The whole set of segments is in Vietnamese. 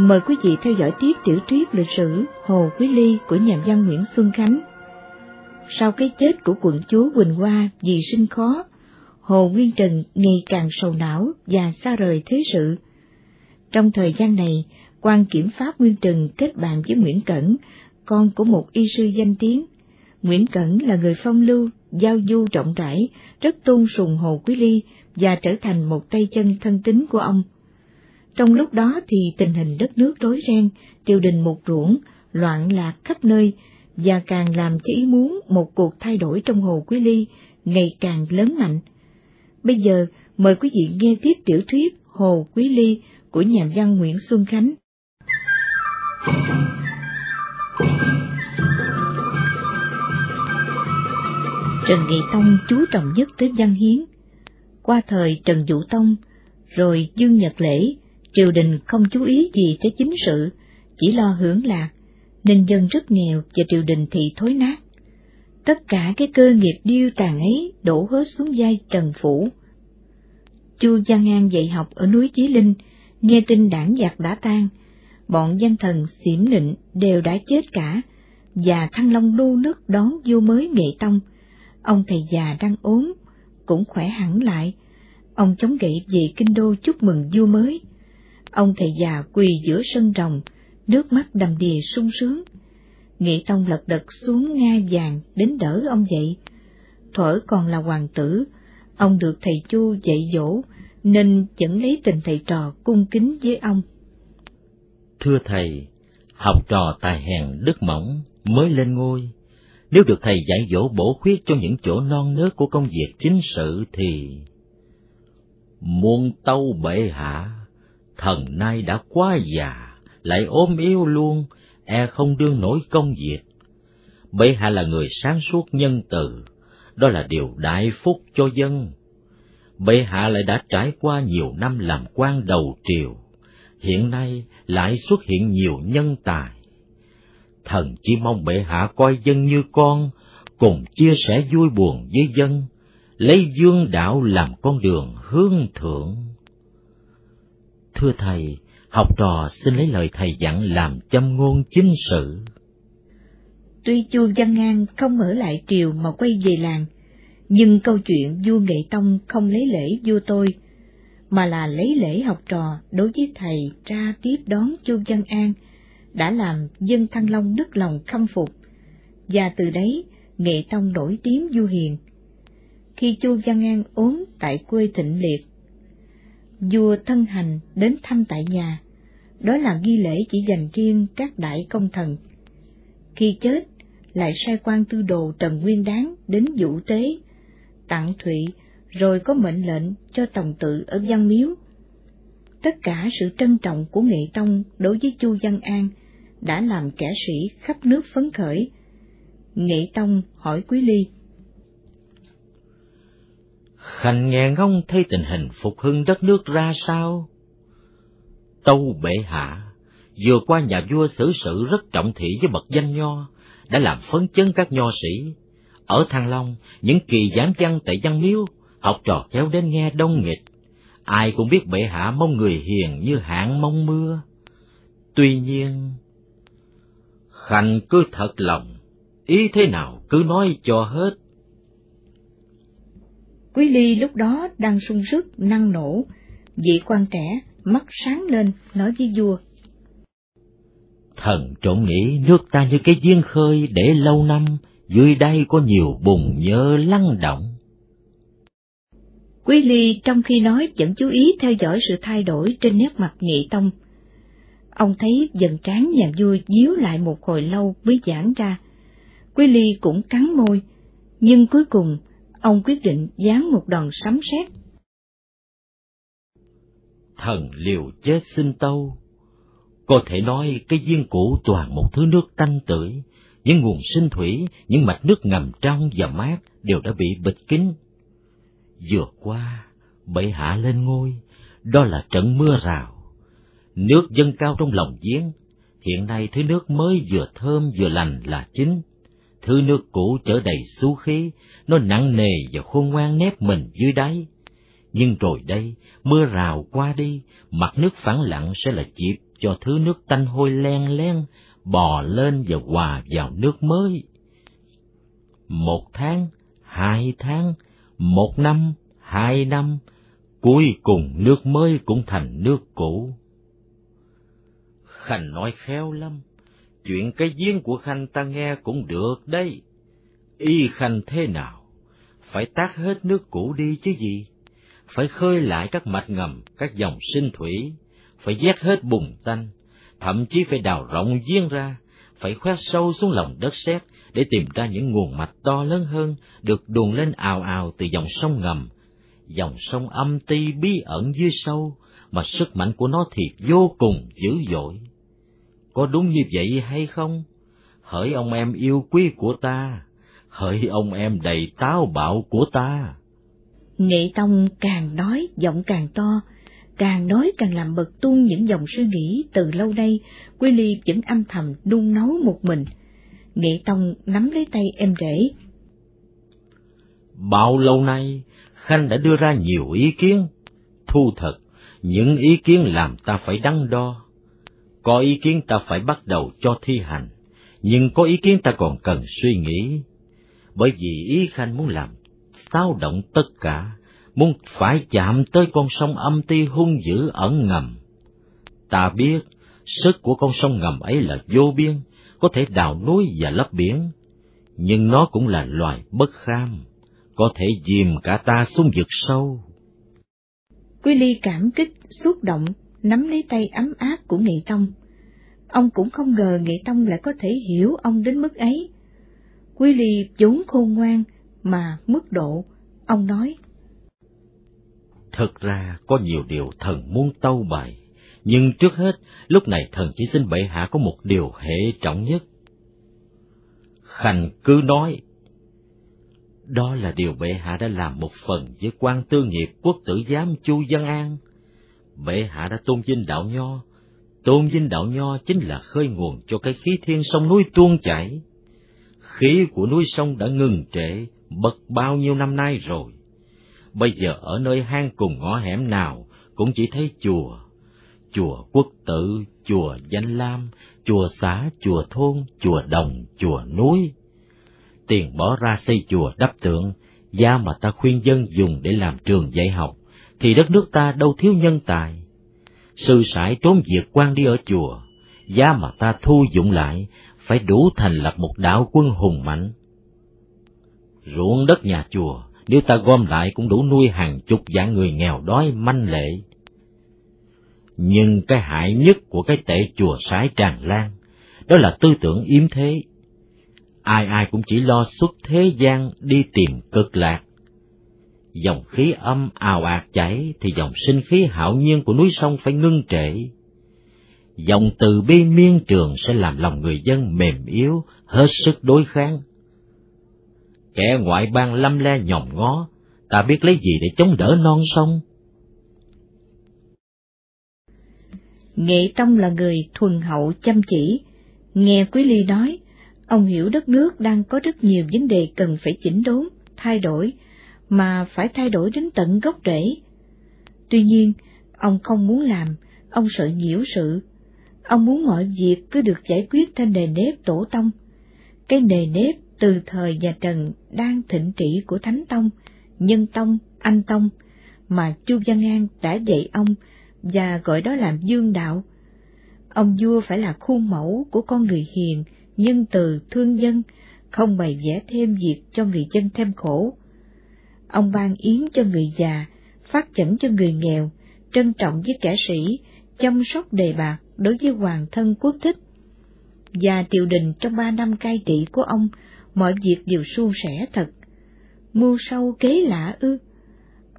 Mời quý vị theo dõi tiếp tiểu thuyết lịch sử Hồ Quý Ly của nhà văn Nguyễn Xuân Khánh. Sau cái chết của quận chúa Quỳnh Hoa vì sinh khó, Hồ Nguyên Trần ngày càng sầu não và xa rời thế sự. Trong thời gian này, quan kiểm pháp Nguyên Trần kết bạn với Nguyễn Cẩn, con của một y sư danh tiếng. Nguyễn Cẩn là người phong lưu, giao du rộng rãi, rất tôn sùng Hồ Quý Ly và trở thành một tay chân thân tín của ông. Trong lúc đó thì tình hình đất nước rối ren, triều đình một ruộng, loạn lạc khắp nơi, và càng làm cho ý muốn một cuộc thay đổi trong Hồ Quý Ly ngày càng lớn mạnh. Bây giờ, mời quý vị nghe tiếp tiểu thuyết Hồ Quý Ly của nhà văn Nguyễn Xuân Khánh. Trần Nghị Tông chú trọng nhất tới văn hiến. Qua thời Trần vũ Tông, rồi Dương Nhật Lễ, triều đình không chú ý gì tới chính sự, chỉ lo hưởng lạc, nên dân rất nghèo và triều đình thì thối nát. Tất cả cái cơ nghiệp điêu tàn ấy đổ hết xuống vai Trần Phủ. Chu Văn An dạy học ở núi Chí Linh, nghe tin đảng giặc đã tan, bọn danh thần xỉm nịnh đều đã chết cả, và Thăng Long đu nước đón vua mới Nghệ Tông. Ông thầy già đang ốm, cũng khỏe hẳn lại. Ông chống gậy về kinh đô chúc mừng vua mới. Ông thầy già quỳ giữa sân rồng, nước mắt đầm đìa sung sướng. Nghệ Tông lật đật xuống nga vàng đến đỡ ông dậy. Thuở còn là hoàng tử, ông được thầy Chu dạy dỗ, nên vẫn lấy tình thầy trò cung kính với ông. Thưa thầy, học trò tài hèn đức mỏng mới lên ngôi, nếu được thầy dạy dỗ bổ khuyết cho những chỗ non nớt của công việc chính sự thì... Muôn tâu bệ hạ, thần nay đã quá già, lại ốm yếu luôn, e không đương nổi công việc. Bệ hạ là người sáng suốt nhân từ, đó là điều đại phúc cho dân. Bệ hạ lại đã trải qua nhiều năm làm quan đầu triều, hiện nay lại xuất hiện nhiều nhân tài. Thần chỉ mong bệ hạ coi dân như con, cùng chia sẻ vui buồn với dân, lấy dương đạo làm con đường hướng thượng. Thưa thầy, học trò xin lấy lời thầy dặn làm châm ngôn chính sự. Tuy Chu Văn Ngang không ở lại triều mà quay về làng, nhưng câu chuyện vua Nghệ Tông không lấy lễ vua tôi, mà là lấy lễ học trò đối với thầy ra tiếp đón Chu Văn An, đã làm dân Thăng Long nức lòng khâm phục, và từ đấy Nghệ Tông nổi tiếng vua hiền. Khi Chu Văn An ốm tại quê Thịnh Liệt, vua thân hành đến thăm tại nhà, đó là nghi lễ chỉ dành riêng các đại công thần. Khi chết, lại sai quan tư đồ Trần Nguyên Đáng đến vũ tế, tặng thụy, rồi có mệnh lệnh cho tổng tự ở Văn Miếu. Tất cả sự trân trọng của Nghệ Tông đối với Chu Văn An đã làm kẻ sĩ khắp nước phấn khởi. Nghệ Tông hỏi Quý Ly. Khanh nghe ngóng thấy tình hình phục hưng đất nước ra sao? Tâu bệ hạ, vừa qua nhà vua xử sự rất trọng thị với bậc danh nho, đã làm phấn chấn các nho sĩ. Ở Thăng Long, những kỳ giám văn tại văn miếu, học trò kéo đến nghe đông nghịch. Ai cũng biết bệ hạ mong người hiền như hạng mong mưa. Tuy nhiên, Khanh cứ thật lòng, ý thế nào cứ nói cho hết. Quý Ly lúc đó đang sung sức, năng nổ, vị quan trẻ mắt sáng lên nói với vua. Thần trộm nghĩ nước ta như cái giếng khơi để lâu năm, dưới đây có nhiều bùn nhơ lắng động. Quý Ly trong khi nói vẫn chú ý theo dõi sự thay đổi trên nét mặt Nghị Tông. Ông thấy dần trán nhà vua díu lại một hồi lâu mới giãn ra. Quý Ly cũng cắn môi, nhưng cuối cùng ông quyết định dán một đòn sấm sét thần liều chết sinh tâu. Có thể nói cái viên cũ toàn một thứ nước tanh tưởi, những nguồn sinh thủy, những mạch nước ngầm trong và mát đều đã bị bịt kín. Vừa qua, bệ hạ lên ngôi, đó là trận mưa rào. Nước dâng cao trong lòng giếng, hiện nay thứ nước mới vừa thơm vừa lành là chính. Thứ nước cũ trở đầy xú khí, nó nặng nề và khôn ngoan nép mình dưới đáy nhưng rồi đây, mưa rào qua đi, mặt nước phẳng lặng sẽ là dịp cho thứ nước tanh hôi len len bò lên và hòa vào nước mới. Một tháng, hai tháng, một năm, hai năm, cuối cùng nước mới cũng thành nước cũ. Khanh nói khéo lắm, chuyện cái giếng của Khanh ta nghe cũng được đấy. Y Khanh thế nào? Phải tát hết nước cũ đi chứ gì? Phải khơi lại các mạch ngầm, các dòng sinh thủy, phải vét hết bùn tanh, thậm chí phải đào rộng giếng ra, phải khoét sâu xuống lòng đất sét để tìm ra những nguồn mạch to lớn hơn được đùn lên ào ào từ dòng sông ngầm, dòng sông âm ti bí ẩn dưới sâu mà sức mạnh của nó thì vô cùng dữ dội. Có đúng như vậy hay không? Hỡi ông em yêu quý của ta, hỡi ông em đầy táo bạo của ta. Nghệ Tông càng nói giọng càng to, càng nói càng làm bật tuôn những dòng suy nghĩ từ lâu nay, Quy Ly vẫn âm thầm đun nấu một mình. Nghệ Tông nắm lấy tay em rể. Bao lâu nay, Khanh đã đưa ra nhiều ý kiến. Thu thật, những ý kiến làm ta phải đắn đo. Có ý kiến ta phải bắt đầu cho thi hành, nhưng có ý kiến ta còn cần suy nghĩ. Bởi vì ý Khanh muốn làm xáo động tất cả, muốn phải chạm tới con sông âm ti hung dữ ẩn ngầm. Ta biết, sức của con sông ngầm ấy là vô biên, có thể đào núi và lấp biển, nhưng nó cũng là loài bất kham, có thể dìm cả ta xuống vực sâu. Quý Ly cảm kích, xúc động, nắm lấy tay ấm áp của Nghị Tông. Ông cũng không ngờ Nghị Tông lại có thể hiểu ông đến mức ấy. Quý Ly vốn khôn ngoan, mà mức độ, ông nói. Thực ra có nhiều điều thần muốn tâu bày, nhưng trước hết, lúc này thần chỉ xin bệ hạ có một điều hệ trọng nhất. Khanh cứ nói, đó là điều bệ hạ đã làm một phần với quan tư nghiệp quốc tử giám Chu Văn An. Bệ hạ đã tôn vinh đạo nho, tôn vinh đạo nho chính là khơi nguồn cho cái khí thiên sông núi tuôn chảy. Khí của núi sông đã ngừng trệ, bật bao nhiêu năm nay rồi. Bây giờ ở nơi hang cùng ngõ hẻm nào cũng chỉ thấy chùa, chùa quốc tử, chùa danh lam, chùa xã, chùa thôn, chùa đồng, chùa núi. Tiền bỏ ra xây chùa đắp tượng, giá mà ta khuyên dân dùng để làm trường dạy học, thì đất nước ta đâu thiếu nhân tài. Sư sãi trốn việc quan đi ở chùa, giá mà ta thu dụng lại, phải đủ thành lập một đạo quân hùng mạnh. Ruộng đất nhà chùa, nếu ta gom lại cũng đủ nuôi hàng chục dạng người nghèo đói manh lệ. Nhưng cái hại nhất của cái tệ chùa sái tràn lan, đó là tư tưởng yếm thế. Ai ai cũng chỉ lo xuất thế gian đi tìm cực lạc. Dòng khí âm ào ạt chảy thì dòng sinh khí hạo nhiên của núi sông phải ngưng trệ. Dòng từ bi miên trường sẽ làm lòng người dân mềm yếu, hết sức đối kháng kẻ ngoại bang lâm le nhòm ngó, ta biết lấy gì để chống đỡ non sông? Nghệ Tông là người thuần hậu chăm chỉ, nghe Quý Ly nói, ông hiểu đất nước đang có rất nhiều vấn đề cần phải chỉnh đốn, thay đổi, mà phải thay đổi đến tận gốc rễ. Tuy nhiên, ông không muốn làm, ông sợ nhiễu sự. Ông muốn mọi việc cứ được giải quyết theo nề nếp tổ tông. Cái nề nếp từ thời nhà Trần đang thịnh trị của Thánh Tông, Nhân Tông, Anh Tông, mà Chu Văn An đã dạy ông và gọi đó là dương đạo. Ông vua phải là khuôn mẫu của con người hiền, nhân từ, thương dân, không bày vẽ thêm việc cho người dân thêm khổ. Ông ban yến cho người già, phát chẩn cho người nghèo, trân trọng với kẻ sĩ, chăm sóc đề bạc đối với hoàng thân quốc thích. Và triều đình trong ba năm cai trị của ông mọi việc đều suôn sẻ thật. Mưu sâu kế lạ ư.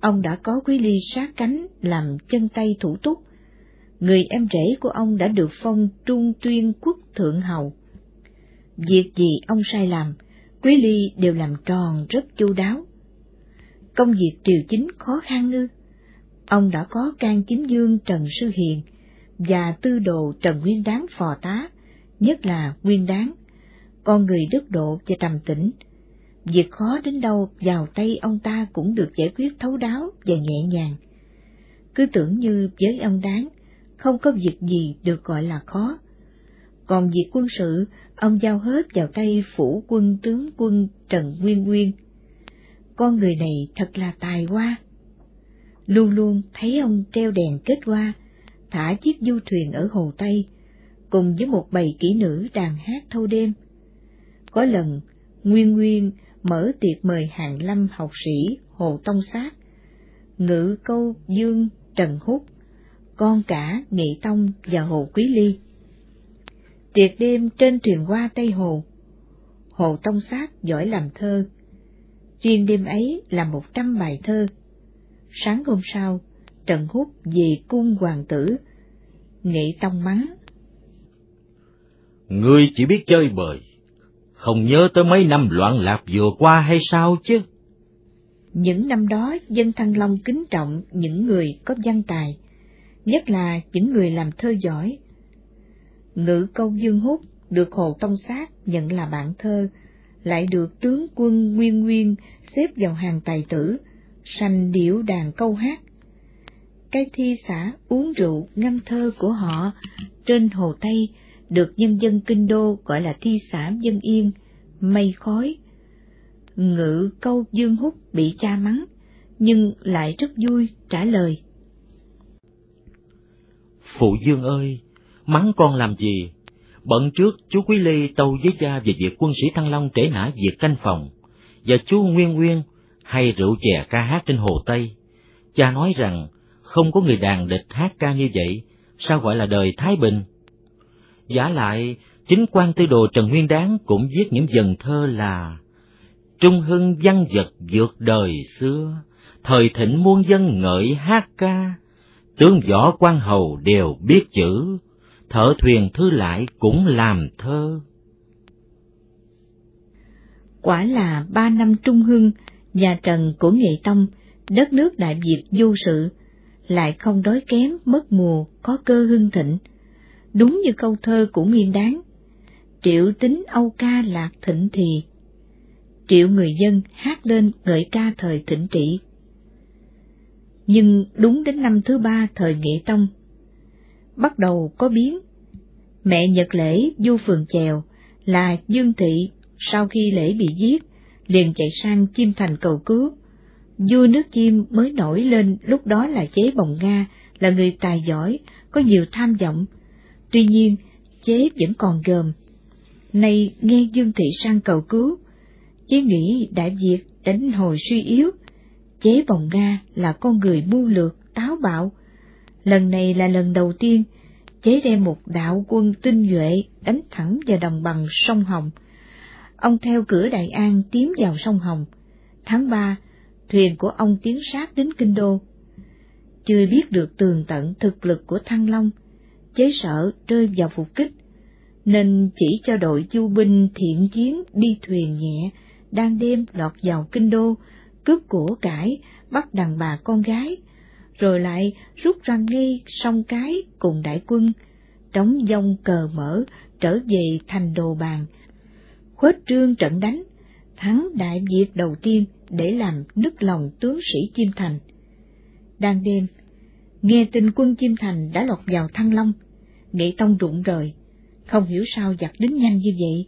Ông đã có quý ly sát cánh làm chân tay thủ túc. Người em rể của ông đã được phong trung tuyên quốc thượng hầu. Việc gì ông sai làm, quý ly đều làm tròn rất chu đáo. Công việc triều chính khó khăn ư. Ông đã có can chính dương Trần Sư Hiền và tư đồ Trần Nguyên Đáng phò tá, nhất là Nguyên Đáng con người đức độ và trầm tĩnh. Việc khó đến đâu vào tay ông ta cũng được giải quyết thấu đáo và nhẹ nhàng. Cứ tưởng như với ông đáng, không có việc gì được gọi là khó. Còn việc quân sự, ông giao hết vào tay phủ quân tướng quân Trần Nguyên Nguyên. Con người này thật là tài hoa. Luôn luôn thấy ông treo đèn kết hoa, thả chiếc du thuyền ở hồ Tây, cùng với một bầy kỹ nữ đàn hát thâu đêm. Có lần, Nguyên Nguyên mở tiệc mời hàng lâm học sĩ Hồ Tông Sát, ngữ câu Dương Trần Húc, con cả Nghị Tông và Hồ Quý Ly. Tiệc đêm trên thuyền qua Tây Hồ, Hồ Tông Sát giỏi làm thơ, riêng đêm ấy là một trăm bài thơ. Sáng hôm sau, Trần Húc về cung hoàng tử, Nghị Tông mắng. Ngươi chỉ biết chơi bời, không nhớ tới mấy năm loạn lạc vừa qua hay sao chứ? Những năm đó, dân Thăng Long kính trọng những người có văn tài, nhất là những người làm thơ giỏi. Ngữ câu Dương Húc được Hồ Tông Sát nhận là bạn thơ, lại được tướng quân Nguyên Nguyên xếp vào hàng tài tử, sanh điệu đàn câu hát. Cái thi xã uống rượu ngâm thơ của họ trên Hồ Tây được nhân dân kinh đô gọi là thi xã dân yên, mây khói. Ngự câu Dương Húc bị cha mắng, nhưng lại rất vui trả lời. Phụ Dương ơi, mắng con làm gì? Bận trước chú Quý Ly tâu với cha về việc quân sĩ Thăng Long trễ nã việc canh phòng, và chú Nguyên Nguyên hay rượu chè ca hát trên Hồ Tây. Cha nói rằng không có người đàn địch hát ca như vậy, sao gọi là đời Thái Bình? Giả lại, chính quan tư đồ Trần Nguyên Đáng cũng viết những dần thơ là Trung hưng văn vật vượt đời xưa, thời thịnh muôn dân ngợi hát ca, tướng võ quan hầu đều biết chữ, thợ thuyền thư lại cũng làm thơ. Quả là ba năm trung hưng, nhà Trần của Nghệ Tông, đất nước Đại Việt du sự, lại không đói kém mất mùa, có cơ hưng thịnh. Đúng như câu thơ của Nguyên Đáng, triệu tính Âu ca lạc thịnh thì, triệu người dân hát lên ngợi ca thời thịnh trị. Nhưng đúng đến năm thứ ba thời Nghệ Tông, bắt đầu có biến. Mẹ Nhật Lễ du phường chèo là Dương Thị sau khi lễ bị giết, liền chạy sang Chim Thành cầu cứu. Vua nước chim mới nổi lên lúc đó là chế bồng Nga, là người tài giỏi, có nhiều tham vọng. Tuy nhiên, chế vẫn còn gờm. Nay nghe Dương Thị sang cầu cứu, chế nghĩ Đại Việt đánh hồi suy yếu. Chế bồng Nga là con người mưu lược, táo bạo. Lần này là lần đầu tiên, chế đem một đạo quân tinh nhuệ đánh thẳng vào đồng bằng sông Hồng. Ông theo cửa Đại An tiến vào sông Hồng. Tháng ba, thuyền của ông tiến sát đến Kinh Đô. Chưa biết được tường tận thực lực của Thăng Long, chế sợ rơi vào phục kích, nên chỉ cho đội du binh thiện chiến đi thuyền nhẹ, đang đêm lọt vào Kinh Đô, cướp của cải, bắt đàn bà con gái, rồi lại rút ra ngay sông cái cùng đại quân, trống dông cờ mở trở về thành đồ bàn, khuếch trương trận đánh, thắng đại việt đầu tiên để làm nức lòng tướng sĩ Chiêm Thành. Đang đêm, nghe tin quân Chiêm Thành đã lọt vào Thăng Long, Nghệ Tông rụng rời, không hiểu sao giặc đến nhanh như vậy.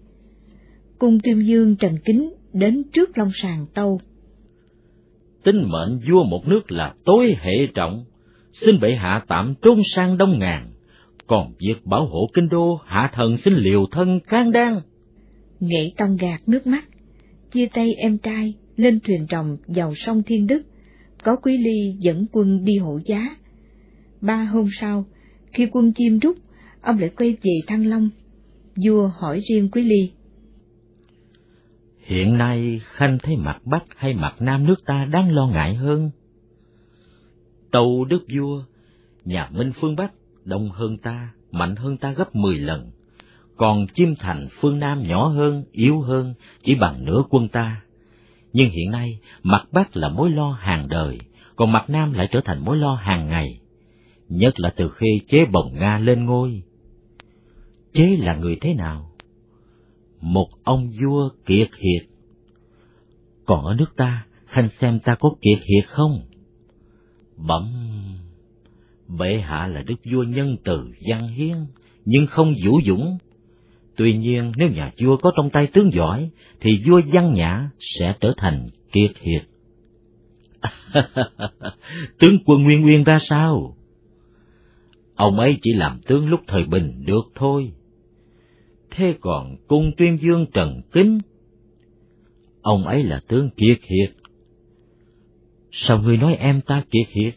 Cung Tuyên Dương Trần Kính đến trước Long Sàng Tâu. Tính mệnh vua một nước là tối hệ trọng, xin bệ hạ tạm trốn sang đông ngàn, còn việc bảo hộ kinh đô hạ thần xin liều thân can đan. Nghệ Tông gạt nước mắt, chia tay em trai lên thuyền rồng vào sông Thiên Đức, có Quý Ly dẫn quân đi hộ giá. Ba hôm sau, khi quân chim rút, ông lại quay về Thăng Long. Vua hỏi riêng Quý Ly. Hiện nay Khanh thấy mặt Bắc hay mặt Nam nước ta đáng lo ngại hơn? Tâu đức vua, nhà Minh phương Bắc đông hơn ta, mạnh hơn ta gấp mười lần, còn Chiêm Thành phương Nam nhỏ hơn, yếu hơn, chỉ bằng nửa quân ta. Nhưng hiện nay, mặt Bắc là mối lo hàng đời, còn mặt Nam lại trở thành mối lo hàng ngày, nhất là từ khi chế bồng Nga lên ngôi. Chế là người thế nào? Một ông vua kiệt hiệt. Còn ở nước ta, Khanh xem ta có kiệt hiệt không? Bẩm, Bệ hạ là đức vua nhân từ văn hiến, nhưng không vũ dũng. Tuy nhiên nếu nhà vua có trong tay tướng giỏi, thì vua văn nhã sẽ trở thành kiệt hiệt. tướng quân Nguyên Nguyên ra sao? Ông ấy chỉ làm tướng lúc thời bình được thôi. Thế còn cung tuyên dương Trần Kính? Ông ấy là tướng kiệt hiệt. Sao ngươi nói em ta kiệt hiệt?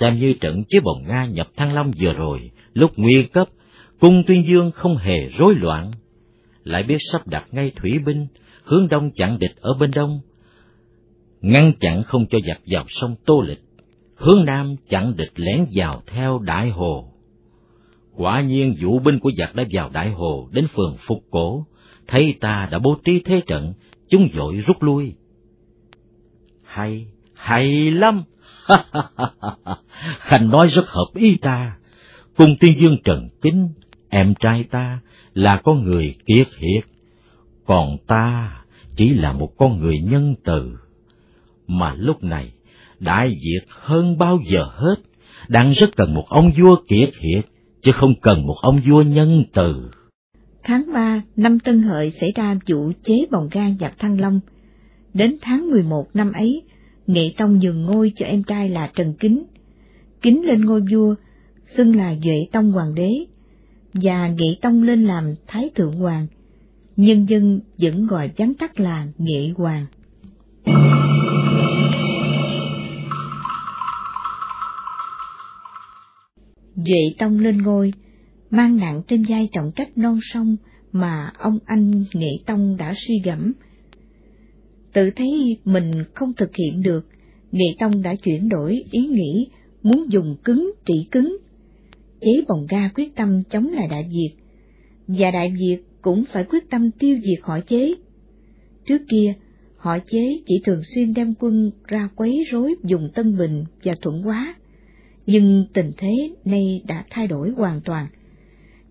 Xem như trận chế bồng Nga nhập Thăng Long vừa rồi, lúc nguy cấp, cung tuyên dương không hề rối loạn, lại biết sắp đặt ngay thủy binh, hướng đông chặn địch ở bên đông, ngăn chặn không cho giặc vào sông Tô Lịch, hướng nam chặn địch lén vào theo Đại Hồ. Quả nhiên vũ binh của giặc đã vào Đại Hồ đến phường Phục Cổ, thấy ta đã bố trí thế trận, chúng dội rút lui. Hay, hay lắm! Khanh nói rất hợp ý ta. Cung tiên dương Trần Kính, em trai ta, là con người kiệt hiệt, còn ta chỉ là một con người nhân từ. Mà lúc này, đại việt hơn bao giờ hết, đang rất cần một ông vua kiệt hiệt, chứ không cần một ông vua nhân từ. Tháng 3 năm Tân Hợi xảy ra vụ chế bồng gan giặc Thăng Long. Đến tháng 11 năm ấy, Nghệ Tông nhường ngôi cho em trai là Trần Kính. Kính lên ngôi vua, xưng là Duệ Tông Hoàng đế, và Nghệ Tông lên làm Thái Thượng Hoàng. Nhân dân vẫn gọi vắn tắt là Nghệ Hoàng. Duệ Tông lên ngôi, mang nặng trên vai trọng trách non sông mà ông anh Nghệ Tông đã suy gẫm. Tự thấy mình không thực hiện được, Nghệ Tông đã chuyển đổi ý nghĩ muốn dùng cứng trị cứng. Chế bồng ga quyết tâm chống lại Đại Việt, và Đại Việt cũng phải quyết tâm tiêu diệt họ chế. Trước kia, họ chế chỉ thường xuyên đem quân ra quấy rối dùng Tân Bình và Thuận Hóa, nhưng tình thế nay đã thay đổi hoàn toàn.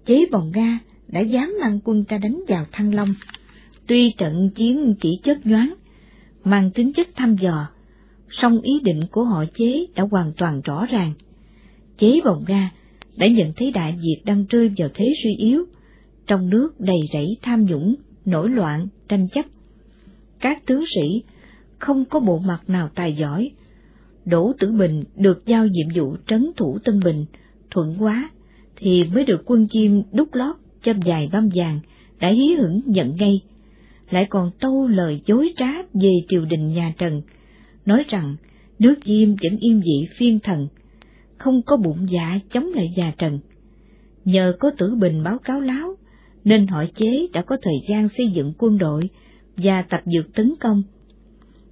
Chế bồng ga đã dám mang quân ra đánh vào Thăng Long. Tuy trận chiến chỉ chớp nhoáng, mang tính chất thăm dò, song ý định của họ chế đã hoàn toàn rõ ràng. Chế bồng ga đã nhận thấy Đại Việt đang rơi vào thế suy yếu, trong nước đầy rẫy tham nhũng, nổi loạn, tranh chấp. Các tướng sĩ không có bộ mặt nào tài giỏi. Đỗ Tử Bình được giao nhiệm vụ trấn thủ Tân Bình, thuận quá, thì mới được quân chim đúc lót cho dài băm vàng, đã hí hửng nhận ngay, lại còn tâu lời dối trá về triều đình nhà Trần, nói rằng nước Diêm vẫn im dị phiên thần, không có bụng dạ chống lại già Trần. Nhờ có tử bình báo cáo láo, nên họ chế đã có thời gian xây dựng quân đội và tập dược tấn công.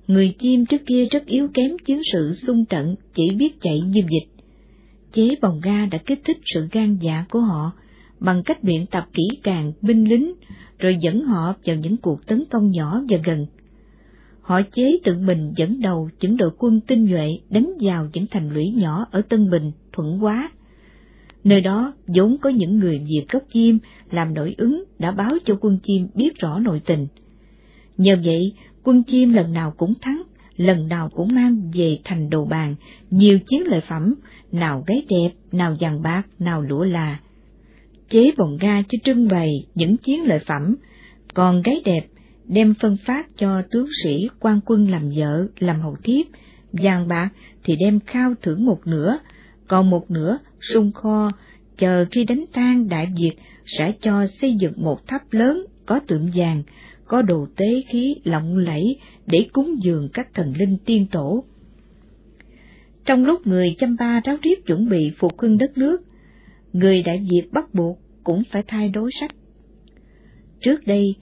Người chim trước kia rất yếu kém chiến sự xung trận, chỉ biết chạy diêm dịch. Chế bồng ga đã kích thích sự gan dạ của họ bằng cách luyện tập kỹ càng binh lính, rồi dẫn họ vào những cuộc tấn công nhỏ và gần. Họ chế tự mình dẫn đầu những đội quân tinh nhuệ đánh vào những thành lũy nhỏ ở Tân Bình, Thuận Hóa. Nơi đó vốn có những người diệt gốc chim làm nội ứng đã báo cho quân chim biết rõ nội tình. Nhờ vậy, quân chim lần nào cũng thắng, lần nào cũng mang về thành đồ bàn nhiều chiến lợi phẩm, nào gáy đẹp, nào vàng bạc, nào lụa là. Chế vòng ga cho trưng bày những chiến lợi phẩm, còn gáy đẹp đem phân phát cho tướng sĩ quan quân làm vợ, làm hầu thiếp, vàng bạc thì đem khao thưởng một nửa, còn một nửa sung kho, chờ khi đánh tan Đại Việt sẽ cho xây dựng một tháp lớn có tượng vàng, có đồ tế khí lộng lẫy để cúng dường các thần linh tiên tổ. Trong lúc người chăm ba ráo riết chuẩn bị phục hưng đất nước, người Đại Việt bắt buộc cũng phải thay đối sách. Trước đây,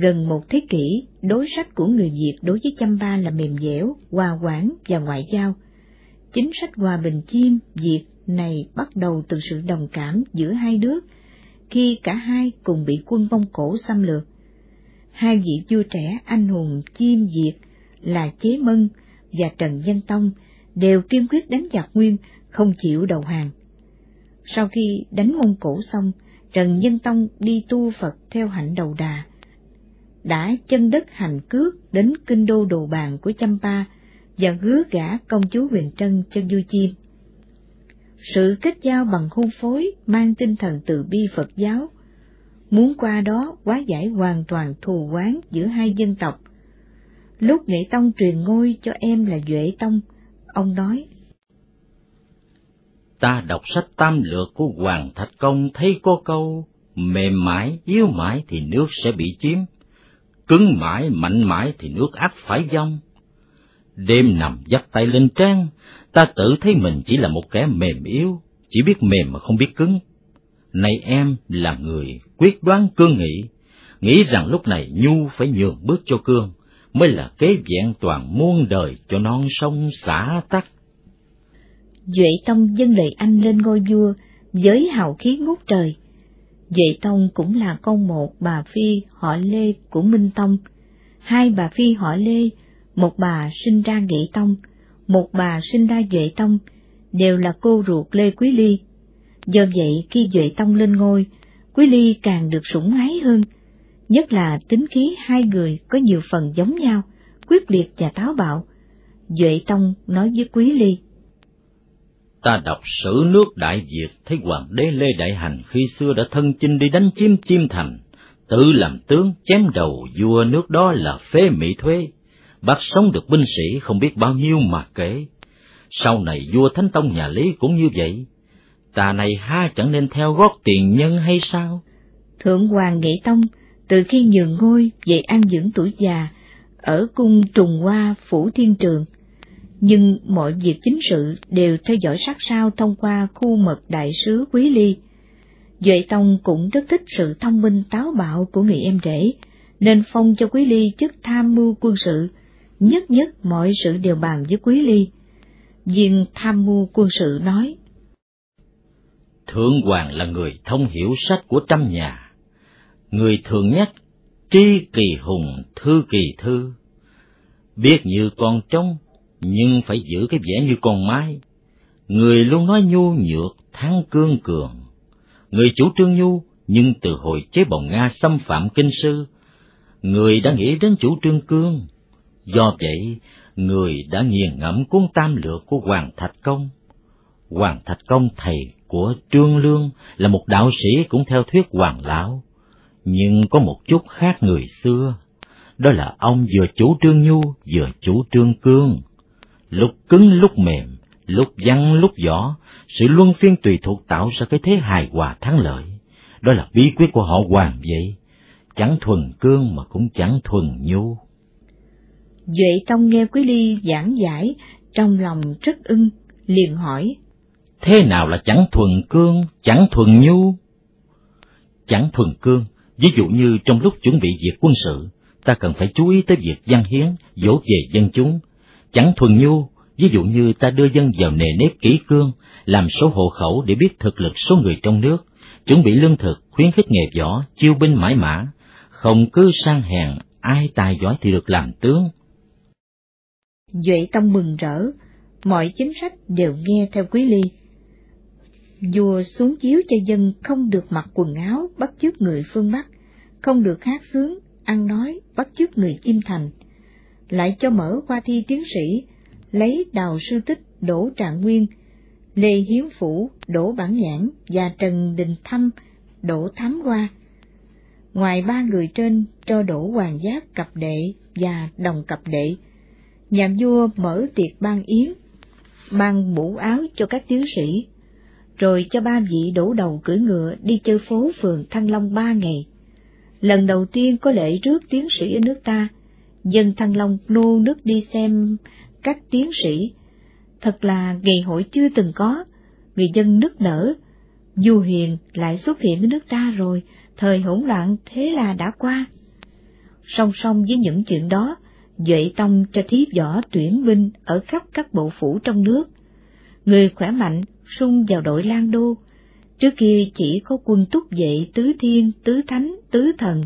gần một thế kỷ, đối sách của người Việt đối với chăm ba là mềm dẻo, hòa quản và ngoại giao. Chính sách hòa bình chim Việt này bắt đầu từ sự đồng cảm giữa hai nước, khi cả hai cùng bị quân Mông Cổ xâm lược. Hai vị vua trẻ anh hùng chim Việt là Chế Mân và Trần Nhân Tông đều kiên quyết đánh giặc Nguyên, không chịu đầu hàng. Sau khi đánh Mông Cổ xong, Trần Nhân Tông đi tu Phật theo hạnh đầu đà, đã chân đất hành cước đến kinh đô đồ bàn của Champa và hứa gả công chúa Huyền Trân cho du chim. sự kết giao bằng hôn phối mang tinh thần từ bi Phật giáo, muốn qua đó quá giải hoàn toàn thù oán giữa hai dân tộc. Lúc Nghệ Tông truyền ngôi cho em là Duệ Tông, ông nói, Ta đọc sách tam lược của Hoàng Thạch Công thấy có câu, mềm mãi, yếu mãi thì nước sẽ bị chiếm, cứng mãi, mạnh mãi thì nước ắt phải vong. Đêm nằm dắt tay lên trang, ta tự thấy mình chỉ là một kẻ mềm yếu, chỉ biết mềm mà không biết cứng. Nay em là người quyết đoán cương nghị, nghĩ rằng lúc này Nhu phải nhường bước cho cương, mới là kế vẹn toàn muôn đời cho non sông xả tắc. Duệ Tông dân lời anh lên ngôi vua với hào khí ngút trời. Vệ Tông cũng là con một bà Phi họ Lê của Minh Tông. Hai bà Phi họ Lê, một bà sinh ra Nghệ Tông, một bà sinh ra Duệ Tông, đều là cô ruột Lê Quý Ly. Do vậy khi Duệ Tông lên ngôi, Quý Ly càng được sủng ái hơn, nhất là tính khí hai người có nhiều phần giống nhau, quyết liệt và táo bạo. Duệ Tông nói với Quý Ly. Ta đọc sử nước Đại Việt thấy hoàng đế Lê Đại Hành khi xưa đã thân chinh đi đánh chiếm Chiêm Thành, tự làm tướng chém đầu vua nước đó là phế mỹ thuế, bắt sống được binh sĩ không biết bao nhiêu mà kể. Sau này vua Thánh Tông nhà Lý cũng như vậy, ta này ha chẳng nên theo gót tiền nhân hay sao? Thượng Hoàng Nghệ Tông từ khi nhường ngôi về an dưỡng tuổi già, ở cung Trùng Hoa Phủ Thiên Trường, nhưng mọi việc chính sự đều theo dõi sát sao thông qua khu mật đại sứ Quý Ly. Duệ Tông cũng rất thích sự thông minh táo bạo của người em rể, nên phong cho Quý Ly chức tham mưu quân sự, nhất nhất mọi sự đều bàn với Quý Ly. Viên tham mưu quân sự nói, Thượng Hoàng là người thông hiểu sách của trăm nhà, người thường nhắc tri kỳ hùng thư kỳ thư, biết như con trống nhưng phải giữ cái vẻ như con mái. Người luôn nói nhu nhược, thắng cương cường. Người chủ trương nhu, nhưng từ hồi chế bồng Nga xâm phạm kinh sư, người đã nghĩ đến chủ trương cương. Do vậy, người đã nghiền ngẫm cuốn tam lược của Hoàng Thạch Công. Hoàng Thạch Công thầy của Trương Lương là một đạo sĩ cũng theo thuyết Hoàng Lão, nhưng có một chút khác người xưa, đó là ông vừa chủ trương nhu vừa chủ trương cương lúc cứng lúc mềm, lúc văng lúc võ, sự luân phiên tùy thuộc tạo ra cái thế hài hòa thắng lợi. Đó là bí quyết của họ hoàng vậy, chẳng thuần cương mà cũng chẳng thuần nhu. Duệ Tông nghe Quý Ly giảng giải, trong lòng rất ưng, liền hỏi. Thế nào là chẳng thuần cương, chẳng thuần nhu? Chẳng thuần cương, ví dụ như trong lúc chuẩn bị việc quân sự, ta cần phải chú ý tới việc văn hiến, dỗ về dân chúng, Chẳng thuần nhu, ví dụ như ta đưa dân vào nề nếp kỹ cương, làm số hộ khẩu để biết thực lực số người trong nước, chuẩn bị lương thực, khuyến khích nghề võ, chiêu binh mãi mã, không cứ sang hèn, ai tài giỏi thì được làm tướng. Duệ Tông mừng rỡ, mọi chính sách đều nghe theo Quý Ly. Vua xuống chiếu cho dân không được mặc quần áo bắt chước người phương Bắc, không được hát sướng, ăn nói bắt chước người Kim Thành, lại cho mở khoa thi tiến sĩ, lấy đào sư tích đỗ trạng nguyên, lê hiếu phủ đỗ bản nhãn và trần đình thâm đỗ thám hoa. Ngoài ba người trên cho đỗ hoàng giác cặp đệ và đồng cặp đệ, nhà vua mở tiệc ban yến, ban mũ áo cho các tiến sĩ, rồi cho ba vị đổ đầu cưỡi ngựa đi chơi phố phường Thăng Long ba ngày. Lần đầu tiên có lễ rước tiến sĩ ở nước ta, dân Thăng Long nô nước đi xem các tiến sĩ. Thật là ngày hội chưa từng có, người dân nức nở. Du Hiền lại xuất hiện ở nước ta rồi, thời hỗn loạn thế là đã qua. Song song với những chuyện đó, Duệ Tông cho thiếp võ tuyển binh ở khắp các bộ phủ trong nước. Người khỏe mạnh sung vào đội Lan Đô, trước kia chỉ có quân túc vệ tứ thiên, tứ thánh, tứ thần.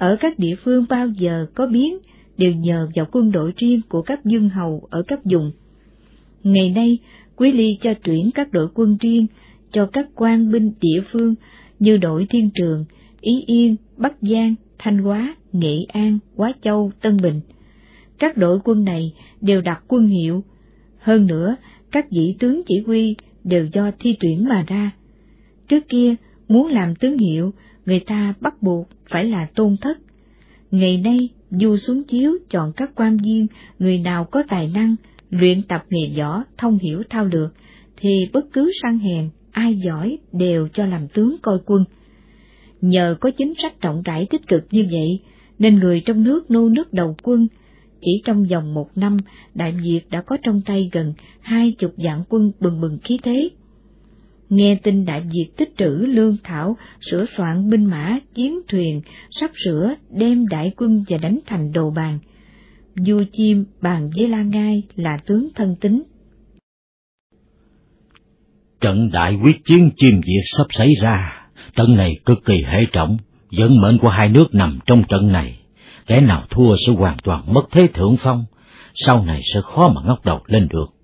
Ở các địa phương bao giờ có biến đều nhờ vào quân đội riêng của các dương hầu ở các vùng. Ngày nay, Quý Ly cho tuyển các đội quân riêng cho các quan binh địa phương như đội Thiên Trường, Ý Yên, Bắc Giang, Thanh Hóa, Nghệ An, Quá Châu, Tân Bình. Các đội quân này đều đặt quân hiệu. Hơn nữa, các vị tướng chỉ huy đều do thi tuyển mà ra. Trước kia, muốn làm tướng hiệu, người ta bắt buộc phải là tôn thất. Ngày nay, du xuống chiếu chọn các quan viên, người nào có tài năng, luyện tập nghề võ, thông hiểu thao lược, thì bất cứ sang hèn, ai giỏi đều cho làm tướng coi quân. Nhờ có chính sách rộng rãi tích cực như vậy, nên người trong nước nô nước đầu quân. Chỉ trong vòng một năm, Đại Việt đã có trong tay gần hai chục vạn quân bừng bừng khí thế. Nghe tin Đại Việt tích trữ lương thảo, sửa soạn binh mã, chiến thuyền, sắp sửa đem đại quân và đánh thành đồ bàn. Du Chim bàn với La Ngai là tướng thân tính. Trận đại quyết chiến chim Việt sắp xảy ra, trận này cực kỳ hệ trọng, vận mệnh của hai nước nằm trong trận này. Kẻ nào thua sẽ hoàn toàn mất thế thượng phong, sau này sẽ khó mà ngóc đầu lên được.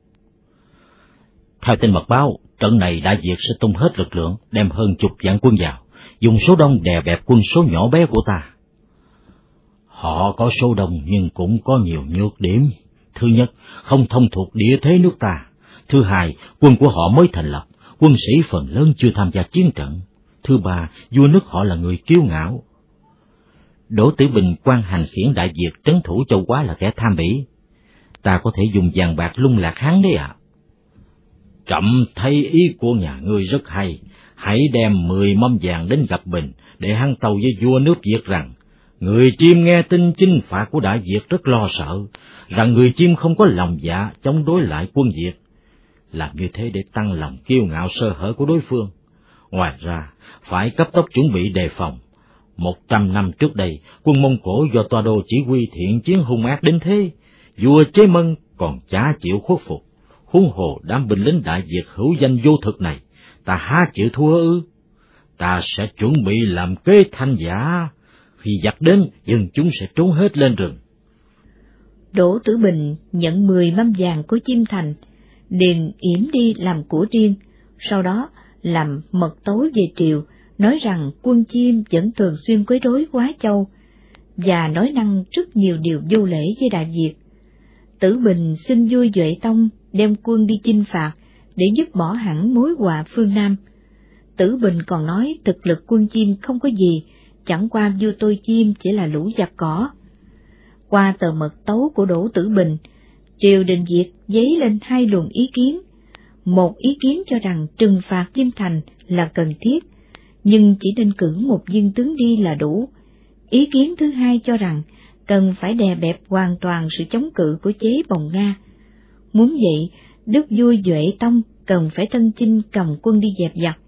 Theo tin mật báo, trận này Đại Việt sẽ tung hết lực lượng, đem hơn chục vạn quân vào, dùng số đông đè bẹp quân số nhỏ bé của ta. Họ có số đông nhưng cũng có nhiều nhược điểm. Thứ nhất, không thông thuộc địa thế nước ta. Thứ hai, quân của họ mới thành lập, quân sĩ phần lớn chưa tham gia chiến trận. Thứ ba, vua nước họ là người kiêu ngạo. Đỗ Tử Bình quan hành khiển đại việt trấn thủ châu quá là kẻ tham bỉ. Ta có thể dùng vàng bạc lung lạc hắn đấy ạ. À? Trẫm thấy ý của nhà ngươi rất hay, hãy đem mười mâm vàng đến gặp Bình để hắn tâu với vua nước Việt rằng, người chim nghe tin chinh phạt của Đại Việt rất lo sợ, rằng người chim không có lòng dạ chống đối lại quân Việt. Làm như thế để tăng lòng kiêu ngạo sơ hở của đối phương. Ngoài ra, phải cấp tốc chuẩn bị đề phòng. Một trăm năm trước đây, quân Mông Cổ do Toa Đô chỉ huy thiện chiến hung ác đến thế, vua Chế Mân còn chả chịu khuất phục. Huống hồ đám binh lính đại Việt hữu danh vô thực này, ta há chịu thua ư? Ta sẽ chuẩn bị làm kế thanh giả. Khi giặc đến, dân chúng sẽ trốn hết lên rừng. Đỗ Tử Bình nhận mười mâm vàng của Chim Thành, điền yểm đi làm của riêng, sau đó làm mật tối về triều, nói rằng quân chim vẫn thường xuyên quấy rối quá châu, và nói năng rất nhiều điều vô lễ với Đại Việt. Tử Bình xin vui Duệ Tông đem quân đi chinh phạt để giúp bỏ hẳn mối họa phương Nam. Tử Bình còn nói thực lực quân chim không có gì, chẳng qua vua tôi chim chỉ là lũ giặc cỏ. Qua tờ mật tấu của Đỗ Tử Bình, triều đình Việt giấy lên hai luồng ý kiến. Một ý kiến cho rằng trừng phạt Diêm Thành là cần thiết, nhưng chỉ nên cử một viên tướng đi là đủ. Ý kiến thứ hai cho rằng cần phải đè bẹp hoàn toàn sự chống cự của chế bồng Nga. Muốn vậy, Đức vua Duệ Tông cần phải thân chinh cầm quân đi dẹp giặc,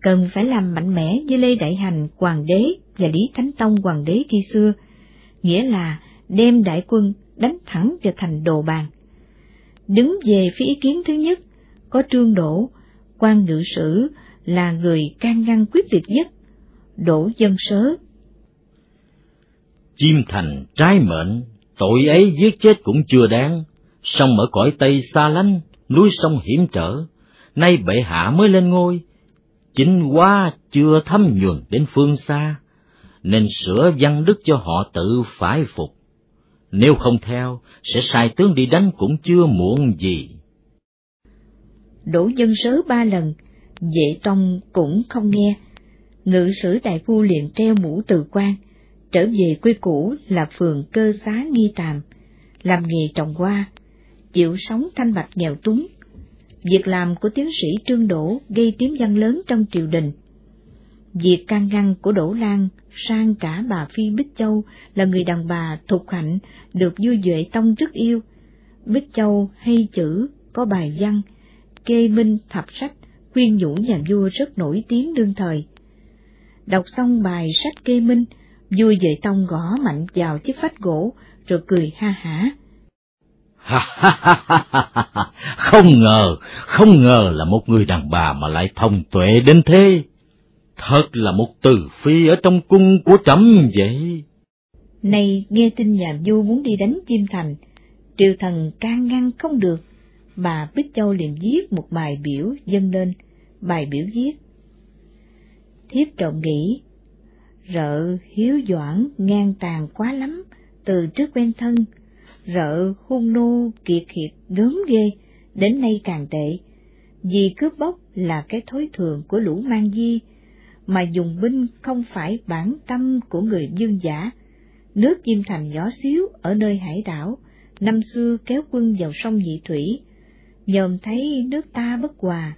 cần phải làm mạnh mẽ như Lê Đại Hành Hoàng đế và Lý Thánh Tông Hoàng đế khi xưa, nghĩa là đem đại quân đánh thẳng vào thành đồ bàn. Đứng về phía ý kiến thứ nhất, có trương đổ, quan ngự sử là người can ngăn quyết liệt nhất, đổ dân sớ. Chim thành trái mệnh, tội ấy giết chết cũng chưa đáng, sông ở cõi Tây xa lánh, núi sông hiểm trở, nay bệ hạ mới lên ngôi, chính qua chưa thấm nhuần đến phương xa, nên sửa văn đức cho họ tự phải phục. Nếu không theo, sẽ sai tướng đi đánh cũng chưa muộn gì. Đổ dân sớ ba lần, vệ tông cũng không nghe. Ngự sử đại phu liền treo mũ từ quan, trở về quê cũ là phường cơ xá nghi tàm, làm nghề trồng hoa, chịu sống thanh bạch nghèo túng. Việc làm của tiến sĩ Trương Đỗ gây tiếng vang lớn trong triều đình. Việc can ngăn của Đỗ Lan sang cả bà Phi Bích Châu là người đàn bà thục hạnh được vua Duệ Tông rất yêu. Bích Châu hay chữ, có bài văn, kê minh thập sách, khuyên nhủ nhà vua rất nổi tiếng đương thời. Đọc xong bài sách kê minh, vua Duệ Tông gõ mạnh vào chiếc phách gỗ, rồi cười ha hả. không ngờ, không ngờ là một người đàn bà mà lại thông tuệ đến thế. Thật là một từ phi ở trong cung của trẫm vậy. Nay nghe tin nhà vua muốn đi đánh chim thành, triều thần can ngăn không được, bà Bích Châu liền viết một bài biểu dâng lên, bài biểu viết. Thiếp trộm nghĩ, rợ hiếu doãn ngang tàn quá lắm, từ trước quen thân, rợ hung nô kiệt hiệp gớm ghê, đến nay càng tệ. vì cướp bóc là cái thói thường của lũ mang di, mà dùng binh không phải bản tâm của người dương giả. Nước Diêm Thành nhỏ xíu ở nơi hải đảo, năm xưa kéo quân vào sông Nhị Thủy, nhòm thấy nước ta bất hòa.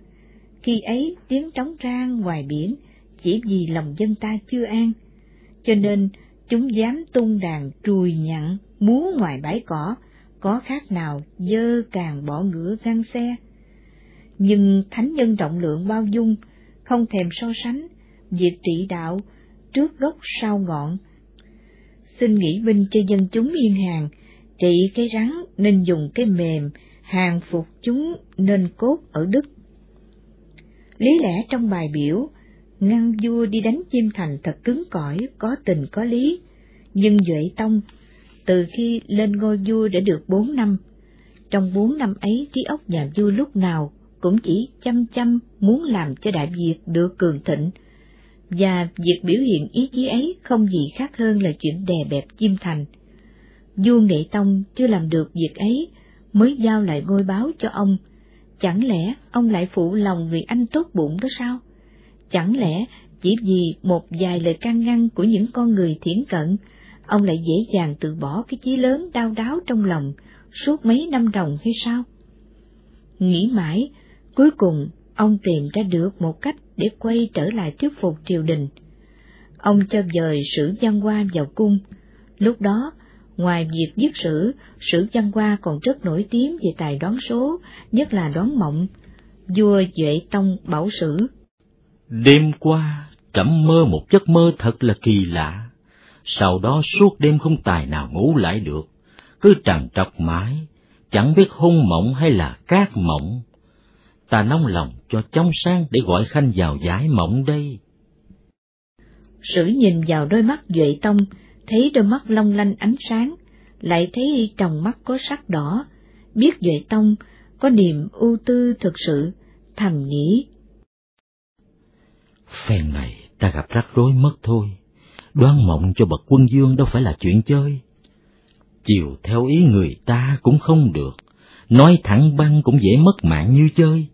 Khi ấy tiếng trống rang ngoài biển, chỉ vì lòng dân ta chưa an, cho nên chúng dám tung đàn trùi nhặn múa ngoài bãi cỏ, có khác nào dơ càng bỏ ngựa găng xe. Nhưng thánh nhân trọng lượng bao dung, không thèm so sánh, việc trị đạo, trước gốc sau ngọn. Xin nghĩ binh cho dân chúng yên hàng, trị cái rắn nên dùng cái mềm, hàng phục chúng nên cốt ở đức. Lý lẽ trong bài biểu, ngăn vua đi đánh chim thành thật cứng cỏi, có tình có lý, nhưng Duệ Tông, từ khi lên ngôi vua đã được bốn năm, trong bốn năm ấy trí óc nhà vua lúc nào cũng chỉ chăm chăm muốn làm cho đại Việt được cường thịnh, và việc biểu hiện ý chí ấy không gì khác hơn là chuyện đè bẹp chim thành. Vua Nghệ Tông chưa làm được việc ấy, mới giao lại ngôi báo cho ông, chẳng lẽ ông lại phụ lòng người anh tốt bụng đó sao? Chẳng lẽ chỉ vì một vài lời can ngăn của những con người thiển cận, ông lại dễ dàng từ bỏ cái chí lớn đau đáo trong lòng suốt mấy năm đồng hay sao? Nghĩ mãi, cuối cùng ông tìm ra được một cách để quay trở lại thuyết phục triều đình. Ông cho dời sử văn hoa vào cung, lúc đó Ngoài việc viết sử, sử văn hoa còn rất nổi tiếng về tài đoán số, nhất là đoán mộng. Vua Duệ Tông bảo sử. Đêm qua, trẫm mơ một giấc mơ thật là kỳ lạ. Sau đó suốt đêm không tài nào ngủ lại được, cứ trằn trọc mãi, chẳng biết hung mộng hay là cát mộng. Ta nóng lòng cho trong sáng để gọi khanh vào giải mộng đây. Sử nhìn vào đôi mắt Duệ Tông, thấy đôi mắt long lanh ánh sáng, lại thấy trong mắt có sắc đỏ, biết Duệ Tông có niềm ưu tư thực sự, thầm nghĩ. Phen này ta gặp rắc rối mất thôi, đoán mộng cho bậc quân dương đâu phải là chuyện chơi. Chiều theo ý người ta cũng không được, nói thẳng băng cũng dễ mất mạng như chơi.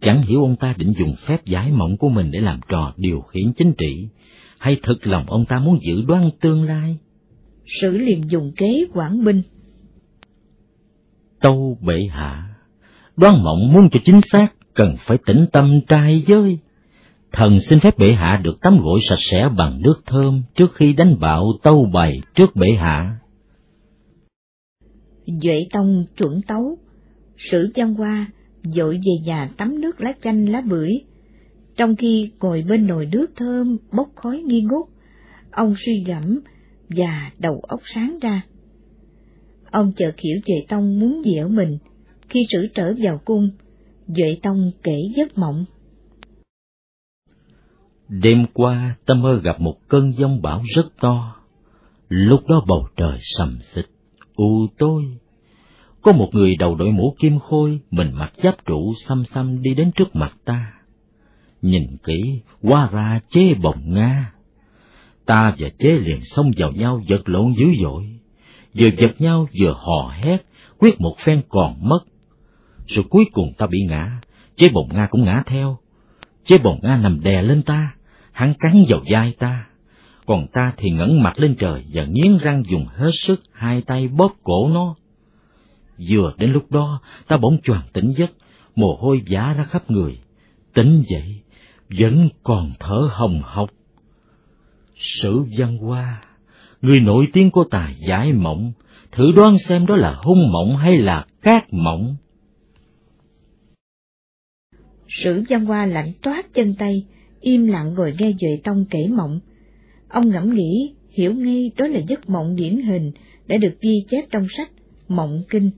Chẳng hiểu ông ta định dùng phép giải mộng của mình để làm trò điều khiển chính trị, hay thực lòng ông ta muốn giữ đoan tương lai? Sử liền dùng kế quản binh. Tâu bệ hạ, đoan mộng muốn cho chính xác, cần phải tĩnh tâm trai giới. Thần xin phép bệ hạ được tắm gội sạch sẽ bằng nước thơm trước khi đánh bạo tâu bày trước bệ hạ. Duệ Tông chuẩn tấu, sử văn qua, dội về nhà tắm nước lá chanh lá bưởi, trong khi ngồi bên nồi nước thơm bốc khói nghi ngút, ông suy gẫm và đầu óc sáng ra. Ông chợt hiểu Duệ Tông muốn gì ở mình, khi sử trở vào cung, Duệ Tông kể giấc mộng. Đêm qua ta mơ gặp một cơn giông bão rất to, lúc đó bầu trời sầm xịt, u tối. Có một người đầu đội mũ kim khôi, mình mặc giáp trụ xăm xăm đi đến trước mặt ta nhìn kỹ, qua ra chế bồng Nga. Ta và chế liền xông vào nhau giật lộn dữ dội, vừa giật nhau vừa hò hét, quyết một phen còn mất. Rồi cuối cùng ta bị ngã, chế bồng Nga cũng ngã theo. Chế bồn Nga nằm đè lên ta, hắn cắn vào vai ta, còn ta thì ngẩng mặt lên trời và nghiến răng dùng hết sức hai tay bóp cổ nó. Vừa đến lúc đó, ta bỗng choàng tỉnh giấc, mồ hôi vã ra khắp người. Tỉnh dậy, vẫn còn thở hồng hộc. Sử văn hoa, người nổi tiếng của tài giải mộng, thử đoán xem đó là hung mộng hay là cát mộng. Sử văn hoa lạnh toát chân tay, im lặng ngồi nghe Duệ Tông kể mộng. Ông ngẫm nghĩ, hiểu ngay đó là giấc mộng điển hình đã được ghi chép trong sách Mộng Kinh.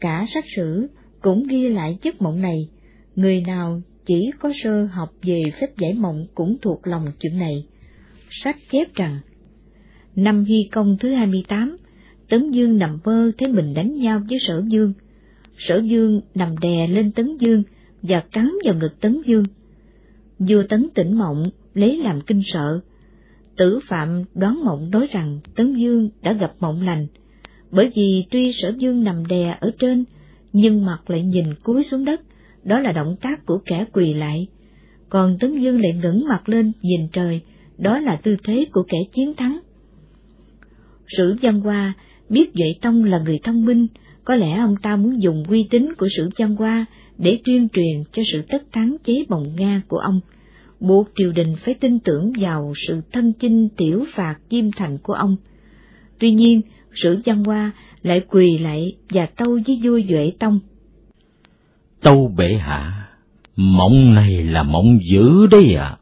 Cả sách sử cũng ghi lại giấc mộng này, người nào chỉ có sơ học về phép giải mộng cũng thuộc lòng chuyện này. Sách chép rằng, năm Hy Công thứ 28, Tấn Dương nằm mơ thấy mình đánh nhau với Sở Dương. Sở Dương nằm đè lên Tấn Dương và cắn vào ngực Tấn Dương. Vua Tấn tỉnh mộng, lấy làm kinh sợ. Tử Phạm đoán mộng nói rằng Tấn Dương đã gặp mộng lành, bởi vì tuy Sở Dương nằm đè ở trên, nhưng mặt lại nhìn cúi xuống đất, đó là động tác của kẻ quỳ lại, còn Tấn Dương lại ngẩng mặt lên nhìn trời, đó là tư thế của kẻ chiến thắng. Sử văn hoa biết Duệ Tông là người thông minh, có lẽ ông ta muốn dùng uy tín của Sử văn hoa để tuyên truyền cho sự tất thắng chế bồng Nga của ông, buộc triều đình phải tin tưởng vào sự thân chinh tiểu phạt kim thành của ông. Tuy nhiên, Sử văn hoa lại quỳ lại và tâu với vua Duệ Tông. Tâu bệ hạ, mộng này là mộng dữ đấy à.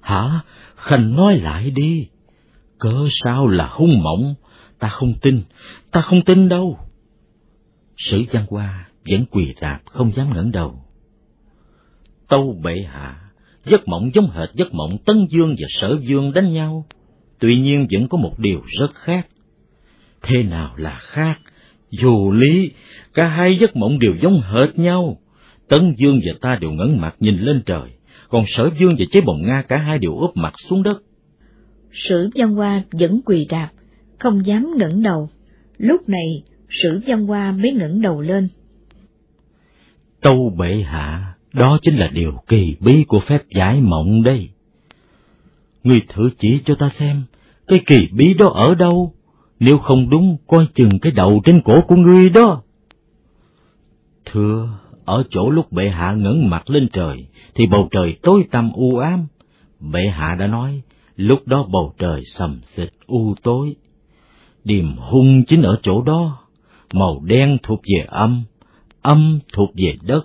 Hả? Khanh nói lại đi. Cớ sao là hung mộng? Ta không tin, ta không tin đâu. Sử văn hoa vẫn quỳ rạp không dám ngẩng đầu. Tâu bệ hạ, giấc mộng giống hệt giấc mộng Tấn Dương và Sở Dương đánh nhau, tuy nhiên vẫn có một điều rất khác. Thế nào là khác? Dù lý, cả hai giấc mộng đều giống hệt nhau. Tấn Dương và ta đều ngẩng mặt nhìn lên trời, còn Sở Dương và chế bồng Nga cả hai đều úp mặt xuống đất. Sử văn hoa vẫn quỳ rạp, không dám ngẩng đầu. Lúc này, Sử văn hoa mới ngẩng đầu lên. Tâu bệ hạ, đó chính là điều kỳ bí của phép giải mộng đây. Người thử chỉ cho ta xem, cái kỳ bí đó ở đâu? Nếu không đúng, coi chừng cái đầu trên cổ của ngươi đó. Thưa, ở chỗ lúc bệ hạ ngẩng mặt lên trời, thì bầu trời tối tăm u ám. Bệ hạ đã nói, lúc đó bầu trời sầm xịt u tối. Điềm hung chính ở chỗ đó, màu đen thuộc về âm, âm thuộc về đất.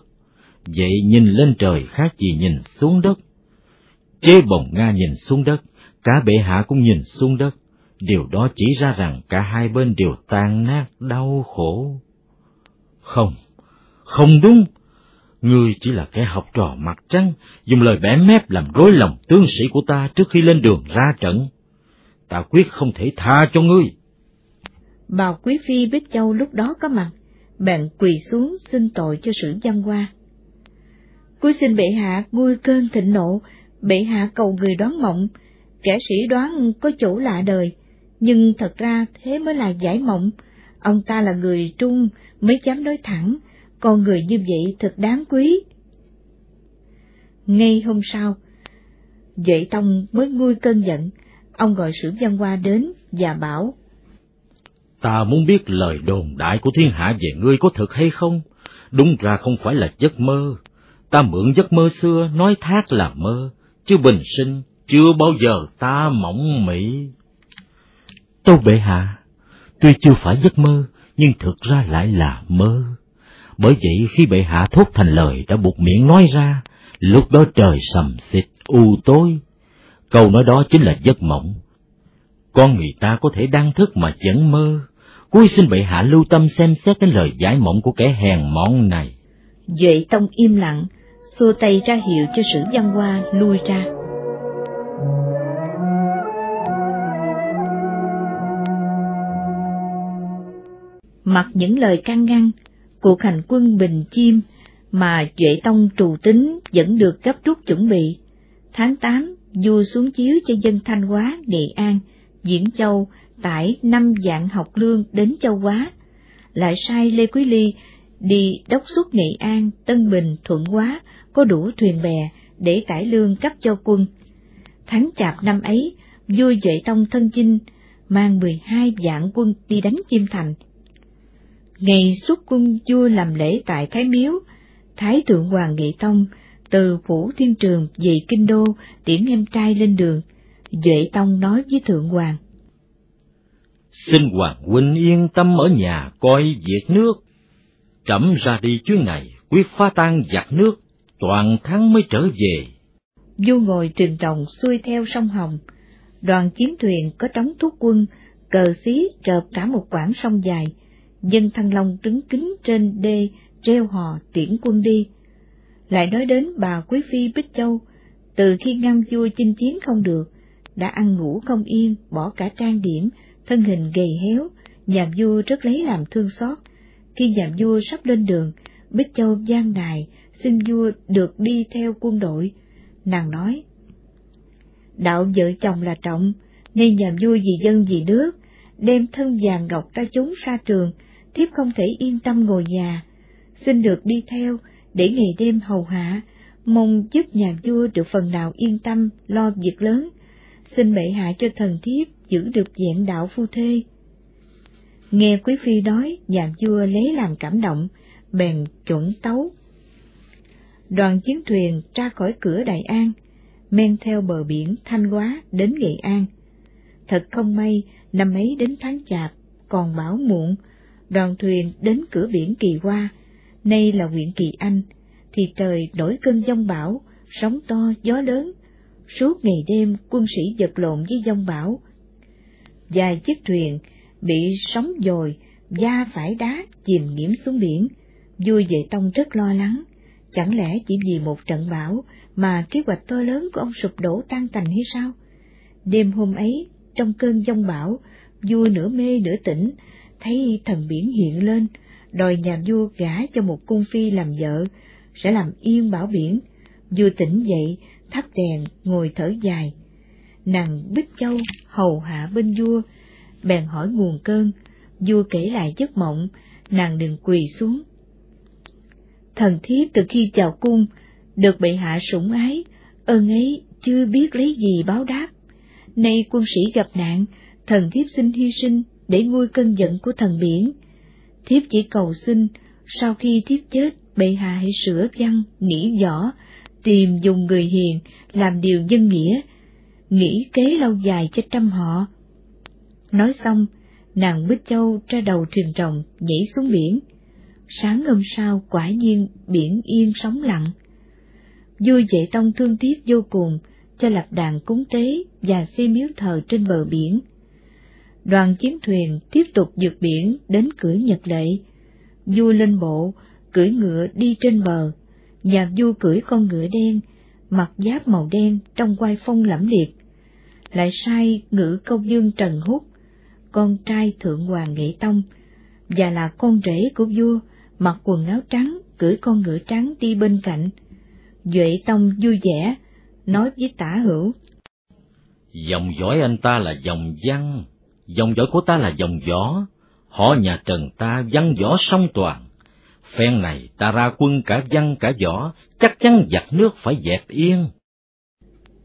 Vậy nhìn lên trời khác gì nhìn xuống đất. Chế bồng Nga nhìn xuống đất, cả bệ hạ cũng nhìn xuống đất. Điều đó chỉ ra rằng cả hai bên đều tan nát đau khổ. Không, không đúng. Ngươi chỉ là kẻ học trò mặt trắng, dùng lời bẻ mép làm rối lòng tướng sĩ của ta trước khi lên đường ra trận. Ta quyết không thể tha cho ngươi. Bào Quý Phi Bích Châu lúc đó có mặt, bèn quỳ xuống xin tội cho sử văn hoa. Cuối xin bệ hạ nguôi cơn thịnh nộ, bệ hạ cầu người đoán mộng, kẻ sĩ đoán có chủ lạ đời, nhưng thật ra thế mới là giải mộng. Ông ta là người trung mới dám nói thẳng, con người như vậy thật đáng quý. Ngay hôm sau, Duệ Tông mới nguôi cơn giận, ông gọi sử văn hoa đến và bảo. Ta muốn biết lời đồn đại của thiên hạ về ngươi có thật hay không? Đúng ra không phải là giấc mơ. Ta mượn giấc mơ xưa nói thác là mơ, chứ bình sinh chưa bao giờ ta mộng mị. Tâu bệ hạ, tuy chưa phải giấc mơ, nhưng thực ra lại là mơ. Bởi vậy khi bệ hạ thốt thành lời đã buộc miệng nói ra, lúc đó trời sầm xịt, u tối. Câu nói đó chính là giấc mộng. Con người ta có thể đang thức mà vẫn mơ. Cuối xin bệ hạ lưu tâm xem xét đến lời giải mộng của kẻ hèn mọn này. Duệ Tông im lặng, xua tay ra hiệu cho sử văn hoa lui ra. Mặc những lời can ngăn, cuộc hành quân Bình Chiêm mà Duệ Tông trù tính vẫn được gấp rút chuẩn bị. Tháng 8, vua xuống chiếu cho dân Thanh Hóa, Nghệ An, Diễn Châu tải năm dạng học lương đến Châu quá lại sai Lê Quý Ly đi đốc xuất Nghệ An, Tân Bình, Thuận quá có đủ thuyền bè để tải lương cấp cho quân. Tháng chạp năm ấy, vua Duệ Tông thân chinh, mang 12 vạn quân đi đánh Chiêm Thành. Ngày xuất quân vua làm lễ tại Thái Miếu, Thái Thượng Hoàng Nghệ Tông từ Phủ Thiên Trường về Kinh Đô tiễn em trai lên đường. Duệ Tông nói với Thượng Hoàng. Xin Hoàng huynh yên tâm ở nhà coi việc nước. Trẫm ra đi chuyến này, quyết phá tan giặc nước, toàn thắng mới trở về. Vua ngồi thuyền rồng xuôi theo sông Hồng, đoàn chiến thuyền có trống thuốc quân, cờ xí rợp cả một quãng sông dài, dân Thăng Long đứng kính trên đê, treo hò tiễn quân đi. Lại nói đến bà Quý Phi Bích Châu, từ khi ngăn vua chinh chiến không được, đã ăn ngủ không yên, bỏ cả trang điểm, thân hình gầy héo, nhà vua rất lấy làm thương xót. Khi nhà vua sắp lên đường, Bích Châu gian nài xin vua được đi theo quân đội. Nàng nói, đạo vợ chồng là trọng, nên nhà vua vì dân vì nước, đem thân vàng ngọc ta chúng xa trường, thiếp không thể yên tâm ngồi nhà. Xin được đi theo, để ngày đêm hầu hạ, mong giúp nhà vua được phần nào yên tâm lo việc lớn, xin bệ hạ cho thần thiếp giữ được dạng đạo phu thê. Nghe quý phi nói, nhà vua lấy làm cảm động, bèn chuẩn tấu. Đoàn chiến thuyền ra khỏi cửa Đại An, men theo bờ biển Thanh Hóa đến Nghệ An. Thật không may, năm ấy đến tháng chạp, còn bão muộn, đoàn thuyền đến cửa biển Kỳ Hoa, nay là huyện Kỳ Anh, thì trời đổi cơn giông bão, sóng to, gió lớn. Suốt ngày đêm quân sĩ vật lộn với giông bão. Vài chiếc thuyền bị sóng dồi, da phải đá chìm nghiễm xuống biển. Vua Vệ Tông rất lo lắng, chẳng lẽ chỉ vì một trận bão mà kế hoạch to lớn của ông sụp đổ tan tành hay sao? Đêm hôm ấy, trong cơn giông bão, vua nửa mê nửa tỉnh, thấy thần biển hiện lên, đòi nhà vua gả cho một cung phi làm vợ, sẽ làm yên bảo biển. Vua tỉnh dậy, thắp đèn, ngồi thở dài. Nàng Bích Châu hầu hạ bên vua, bèn hỏi nguồn cơn, vua kể lại giấc mộng, nàng đừng quỳ xuống. Thần thiếp từ khi chào cung, được bệ hạ sủng ái, ơn ấy chưa biết lấy gì báo đáp. Nay quân sĩ gặp nạn, thần thiếp xin hy sinh để nguôi cơn giận của thần biển. Thiếp chỉ cầu xin, sau khi thiếp chết, bệ hạ hãy sửa văn, nỉ võ, tìm dùng người hiền, làm điều dân nghĩa, nghĩ kế lâu dài cho trăm họ. Nói xong, nàng Bích Châu ra đầu thuyền rồng nhảy xuống biển. Sáng hôm sau quả nhiên biển yên sóng lặng. Vua Vệ Tông thương tiếc vô cùng, cho lập đàn cúng tế và xây miếu thờ trên bờ biển. Đoàn chiến thuyền tiếp tục vượt biển đến cửa Nhật Lệ. Vua lên bộ, cưỡi ngựa đi trên bờ, nhà vua cưỡi con ngựa đen, mặc giáp màu đen trong quai phong lẫm liệt. Lại sai ngự công dương Trần Húc, con trai thượng hoàng Nghệ Tông, và là con rể của vua, mặc quần áo trắng, cưỡi con ngựa trắng đi bên cạnh. Duệ Tông vui vẻ, nói với tả hữu. Dòng dõi anh ta là dòng văn, dòng dõi của ta là dòng võ, họ nhà Trần ta văn võ song toàn. Phen này ta ra quân cả văn cả võ, chắc chắn giặc nước phải dẹp yên.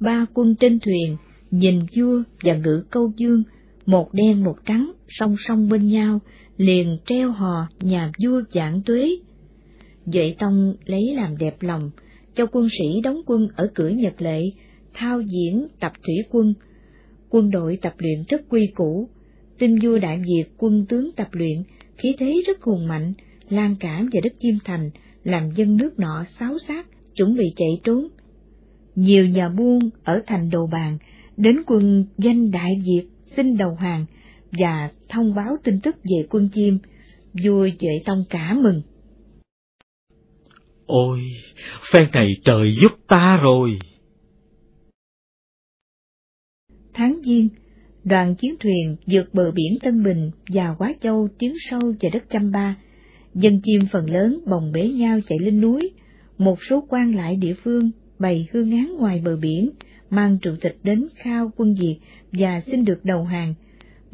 Ba quân trên thuyền, nhìn vua và ngự câu dương, một đen một trắng, song song bên nhau, liền treo hò nhà vua dạng tuế. Duệ Tông lấy làm đẹp lòng, cho quân sĩ đóng quân ở cửa Nhật Lệ, thao diễn tập thủy quân. Quân đội tập luyện rất quy củ, tin vua đại Việt quân tướng tập luyện, khí thế rất hùng mạnh, lan cảm về đất Kim Thành, làm dân nước nọ xáo xác, chuẩn bị chạy trốn. Nhiều nhà buôn ở thành Đồ Bàn đến quân doanh Đại Việt xin đầu hàng và thông báo tin tức về quân chim, vua Vệ Tông cả mừng. Ôi, phen này trời giúp ta rồi. Tháng Giêng, đoàn chiến thuyền vượt bờ biển Tân Bình và Quá Châu tiến sâu vào đất Chăm Ba. Dân chim phần lớn bồng bế nhau chạy lên núi, một số quan lại địa phương bày hương án ngoài bờ biển, mang trụ thịt đến khao quân diệt và xin được đầu hàng.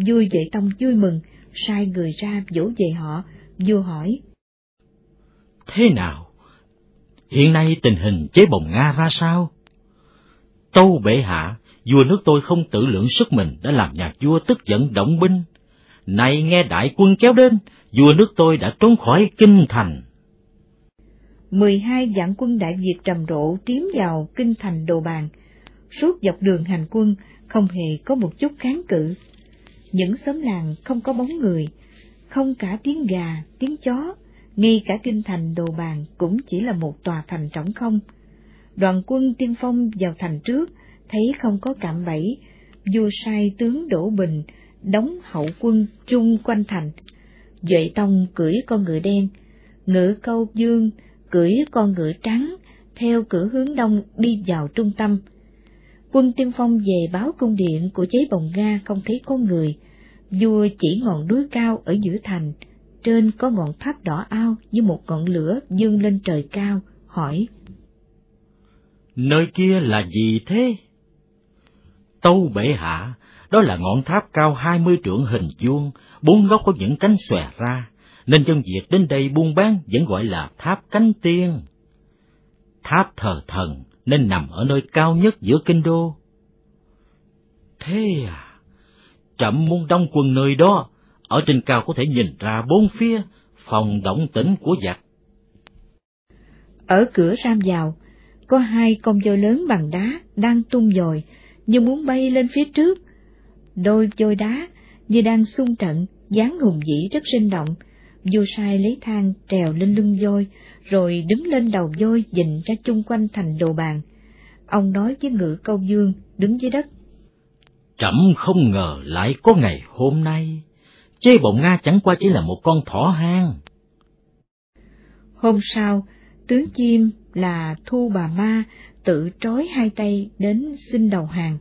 Vui dậy tông vui mừng, sai người ra dỗ về họ, vua hỏi. Thế nào? Hiện nay tình hình chế bồng Nga ra sao? Tâu bệ hạ, vua nước tôi không tự lượng sức mình đã làm nhà vua tức giận động binh. Nay nghe đại quân kéo đến, vua nước tôi đã trốn khỏi kinh thành. Mười hai vạn quân đại Việt trầm rộ tiến vào kinh thành đồ bàn. Suốt dọc đường hành quân không hề có một chút kháng cự. Những xóm làng không có bóng người, không cả tiếng gà, tiếng chó, ngay cả kinh thành đồ bàn cũng chỉ là một tòa thành trống không. Đoàn quân tiên phong vào thành trước, thấy không có cạm bẫy, vua sai tướng Đỗ Bình đóng hậu quân chung quanh thành. Duệ Tông cưỡi con ngựa đen, ngựa câu dương cưỡi con ngựa trắng, theo cửa hướng đông đi vào trung tâm. Quân tiên phong về báo cung điện của chế bồng Nga không thấy có người, vua chỉ ngọn núi cao ở giữa thành, trên có ngọn tháp đỏ ao như một ngọn lửa dương lên trời cao, hỏi. Nơi kia là gì thế? Tâu bệ hạ, đó là ngọn tháp cao hai mươi trượng hình vuông, bốn góc có những cánh xòe ra, nên dân Việt đến đây buôn bán vẫn gọi là tháp cánh tiên. tháp thờ thần nên nằm ở nơi cao nhất giữa kinh đô. Thế à, trẫm muốn đông quân nơi đó, ở trên cao có thể nhìn ra bốn phía, phòng động tĩnh của giặc. Ở cửa ram vào, có hai con voi lớn bằng đá đang tung dồi, như muốn bay lên phía trước. Đôi voi đá như đang xung trận, dáng hùng dĩ rất sinh động. Vua sai lấy thang trèo lên lưng voi, rồi đứng lên đầu voi nhìn ra chung quanh thành đồ bàn. Ông nói với ngự câu dương, đứng dưới đất. Trẫm không ngờ lại có ngày hôm nay, chê bọng Nga chẳng qua chỉ là một con thỏ hang. Hôm sau, tướng chim là Thu Bà Ma tự trói hai tay đến xin đầu hàng.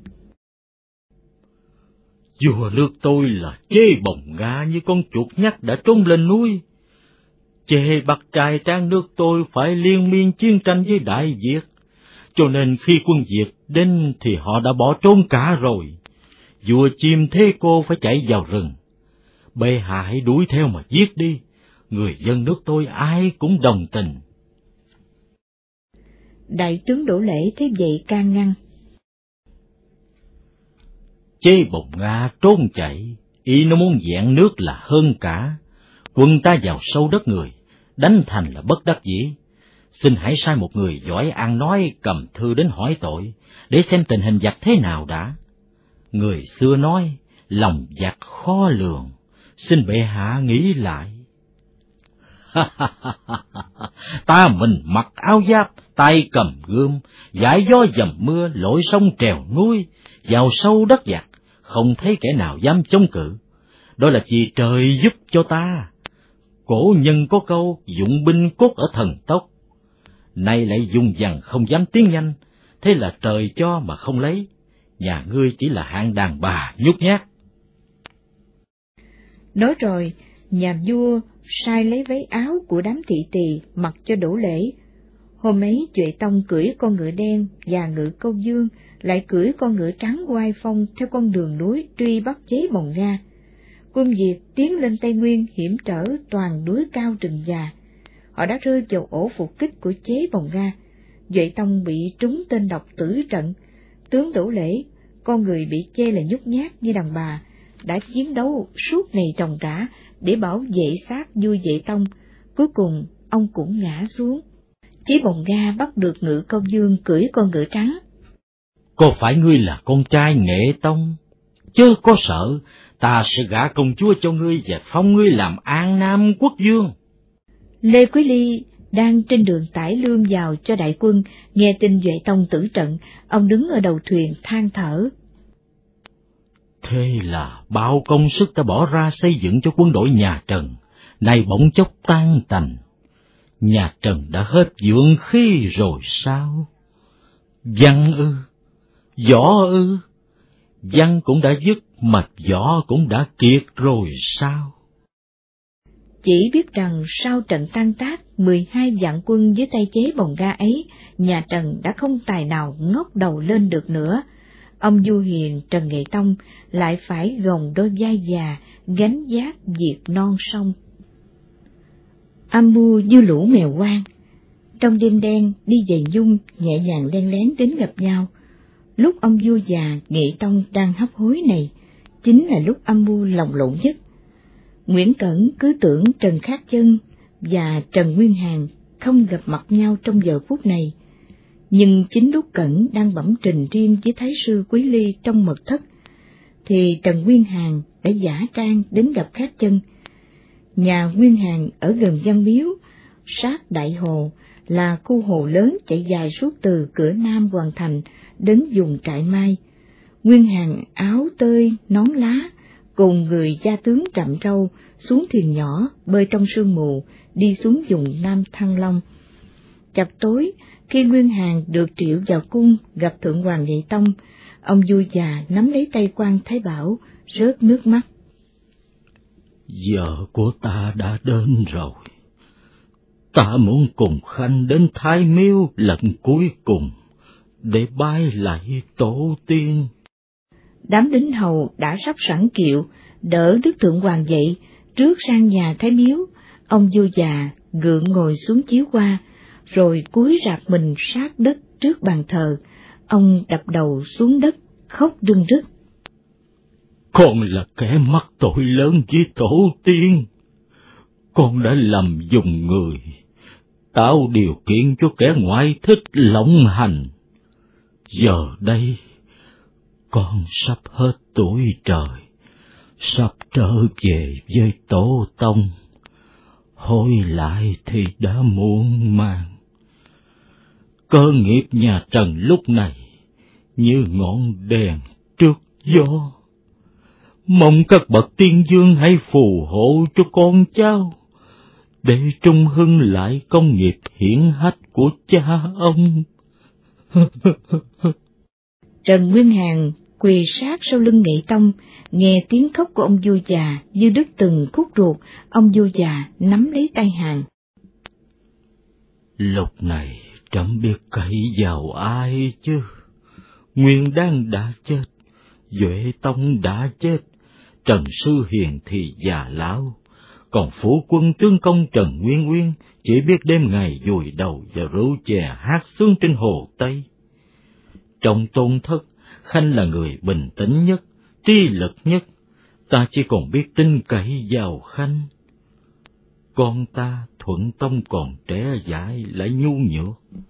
Vua nước tôi là chê bồng Nga như con chuột nhắt đã trốn lên núi. Chê bắt trai trang nước tôi phải liên miên chiến tranh với Đại Việt, cho nên khi quân Việt đến thì họ đã bỏ trốn cả rồi. Vua chim thế cô phải chạy vào rừng. Bệ hạ hãy đuổi theo mà giết đi, người dân nước tôi ai cũng đồng tình. Đại tướng Đỗ Lễ thế vậy can ngăn. Chế bồng Nga trốn chạy, ý nó muốn dẹn nước là hơn cả. Quân ta vào sâu đất người, đánh thành là bất đắc dĩ. Xin hãy sai một người giỏi ăn nói cầm thư đến hỏi tội, để xem tình hình giặc thế nào đã. Người xưa nói, lòng giặc khó lường, xin bệ hạ nghĩ lại. ta mình mặc áo giáp, tay cầm gươm, giải gió dầm mưa, lội sông trèo núi, vào sâu đất giặc, không thấy kẻ nào dám chống cự. Đó là vì trời giúp cho ta. Cổ nhân có câu dụng binh cốt ở thần tốc. Nay lại dùng dằn không dám tiến nhanh, thế là trời cho mà không lấy. Nhà ngươi chỉ là hạng đàn bà nhút nhát. Nói rồi, nhà vua sai lấy váy áo của đám thị tỳ mặc cho đổ lễ. Hôm ấy Duệ Tông cưỡi con ngựa đen và ngựa câu dương, lại cưỡi con ngựa trắng oai phong theo con đường núi truy bắt chế bồng Nga. Quân Việt tiến lên Tây Nguyên hiểm trở toàn núi cao rừng già. Họ đã rơi vào ổ phục kích của chế bồng Nga. Duệ Tông bị trúng tên độc tử trận. Tướng Đỗ Lễ, con người bị chê là nhút nhát như đàn bà, đã chiến đấu suốt ngày trồng rã để bảo vệ xác vua Duệ tông, cuối cùng ông cũng ngã xuống. Chí bồng ga bắt được ngự câu dương cưỡi con ngựa trắng. Có phải ngươi là con trai nghệ tông? Chớ có sợ, ta sẽ gả công chúa cho ngươi và phong ngươi làm an nam quốc dương. Lê Quý Ly đang trên đường tải lương vào cho đại quân, nghe tin Duệ Tông tử trận, ông đứng ở đầu thuyền than thở. Thế là bao công sức ta bỏ ra xây dựng cho quân đội nhà Trần, nay bỗng chốc tan tành. Nhà Trần đã hết dưỡng khí rồi sao? Văn ư, võ ư, văn cũng đã dứt, mạch võ cũng đã kiệt rồi sao? Chỉ biết rằng sau trận tan tác, 12 vạn quân dưới tay chế bồng ga ấy, nhà Trần đã không tài nào ngóc đầu lên được nữa, ông Du Hiền Trần Nghệ Tông lại phải gồng đôi vai già gánh giác diệt non sông. Âm mưu như lũ mèo quang, trong đêm đen đi về dung nhẹ nhàng len lén đến gặp nhau. Lúc ông vua già Nghệ Tông đang hấp hối này, chính là lúc âm mưu lồng lộn nhất. Nguyễn Cẩn cứ tưởng Trần Khát Chân và Trần Nguyên Hàn không gặp mặt nhau trong giờ phút này, nhưng chính lúc Cẩn đang bẩm trình riêng với Thái sư Quý Ly trong mật thất, thì Trần Nguyên Hàn đã giả trang đến gặp Khát Chân. Nhà Nguyên hàng ở gần văn miếu, sát Đại Hồ là khu hồ lớn chạy dài suốt từ cửa Nam Hoàng Thành đến vùng trại mai. Nguyên hàng áo tơi, nón lá, cùng người gia tướng trạm trâu xuống thuyền nhỏ bơi trong sương mù đi xuống vùng Nam Thăng Long. Chập tối, khi Nguyên hàng được triệu vào cung gặp Thượng Hoàng Nghệ Tông, ông vui già nắm lấy tay quan Thái Bảo, rớt nước mắt. Giờ của ta đã đến rồi. Ta muốn cùng Khanh đến Thái Miếu lần cuối cùng, để bái lại tổ tiên. Đám đính hầu đã sắp sẵn kiệu, đỡ Đức Thượng Hoàng dậy, trước sang nhà Thái Miếu, ông vua già gượng ngồi xuống chiếu qua, rồi cúi rạp mình sát đất trước bàn thờ, ông đập đầu xuống đất, khóc đương rứt. Con là kẻ mắc tội lớn với tổ tiên. Con đã làm dùng người, tạo điều kiện cho kẻ ngoại thích lộng hành. Giờ đây, con sắp hết tuổi trời, sắp trở về với tổ tông. Hối lại thì đã muộn màng. Cơ nghiệp nhà Trần lúc này như ngọn đèn trước gió. Mong các bậc tiên dương hãy phù hộ cho con cháu, để trung hưng lại công nghiệp hiển hách của cha ông. Trần Nguyên Hàn quỳ sát sau lưng nghệ tông, nghe tiếng khóc của ông vua già như đứt từng khúc ruột, ông vua già nắm lấy tay Hàn. Lúc này trẫm biết cậy vào ai chứ? Nguyên Đan đã chết, Duệ Tông đã chết, Trần Sư Hiền thì già lão, còn phủ quân tướng công Trần Nguyên Nguyên chỉ biết đêm ngày dùi đầu và rượu chè hát sướng trên hồ Tây. Trong tôn thất, Khanh là người bình tĩnh nhất, tri lực nhất, ta chỉ còn biết tin cậy vào Khanh. Con ta thuận tông còn trẻ dại lại nhu nhược,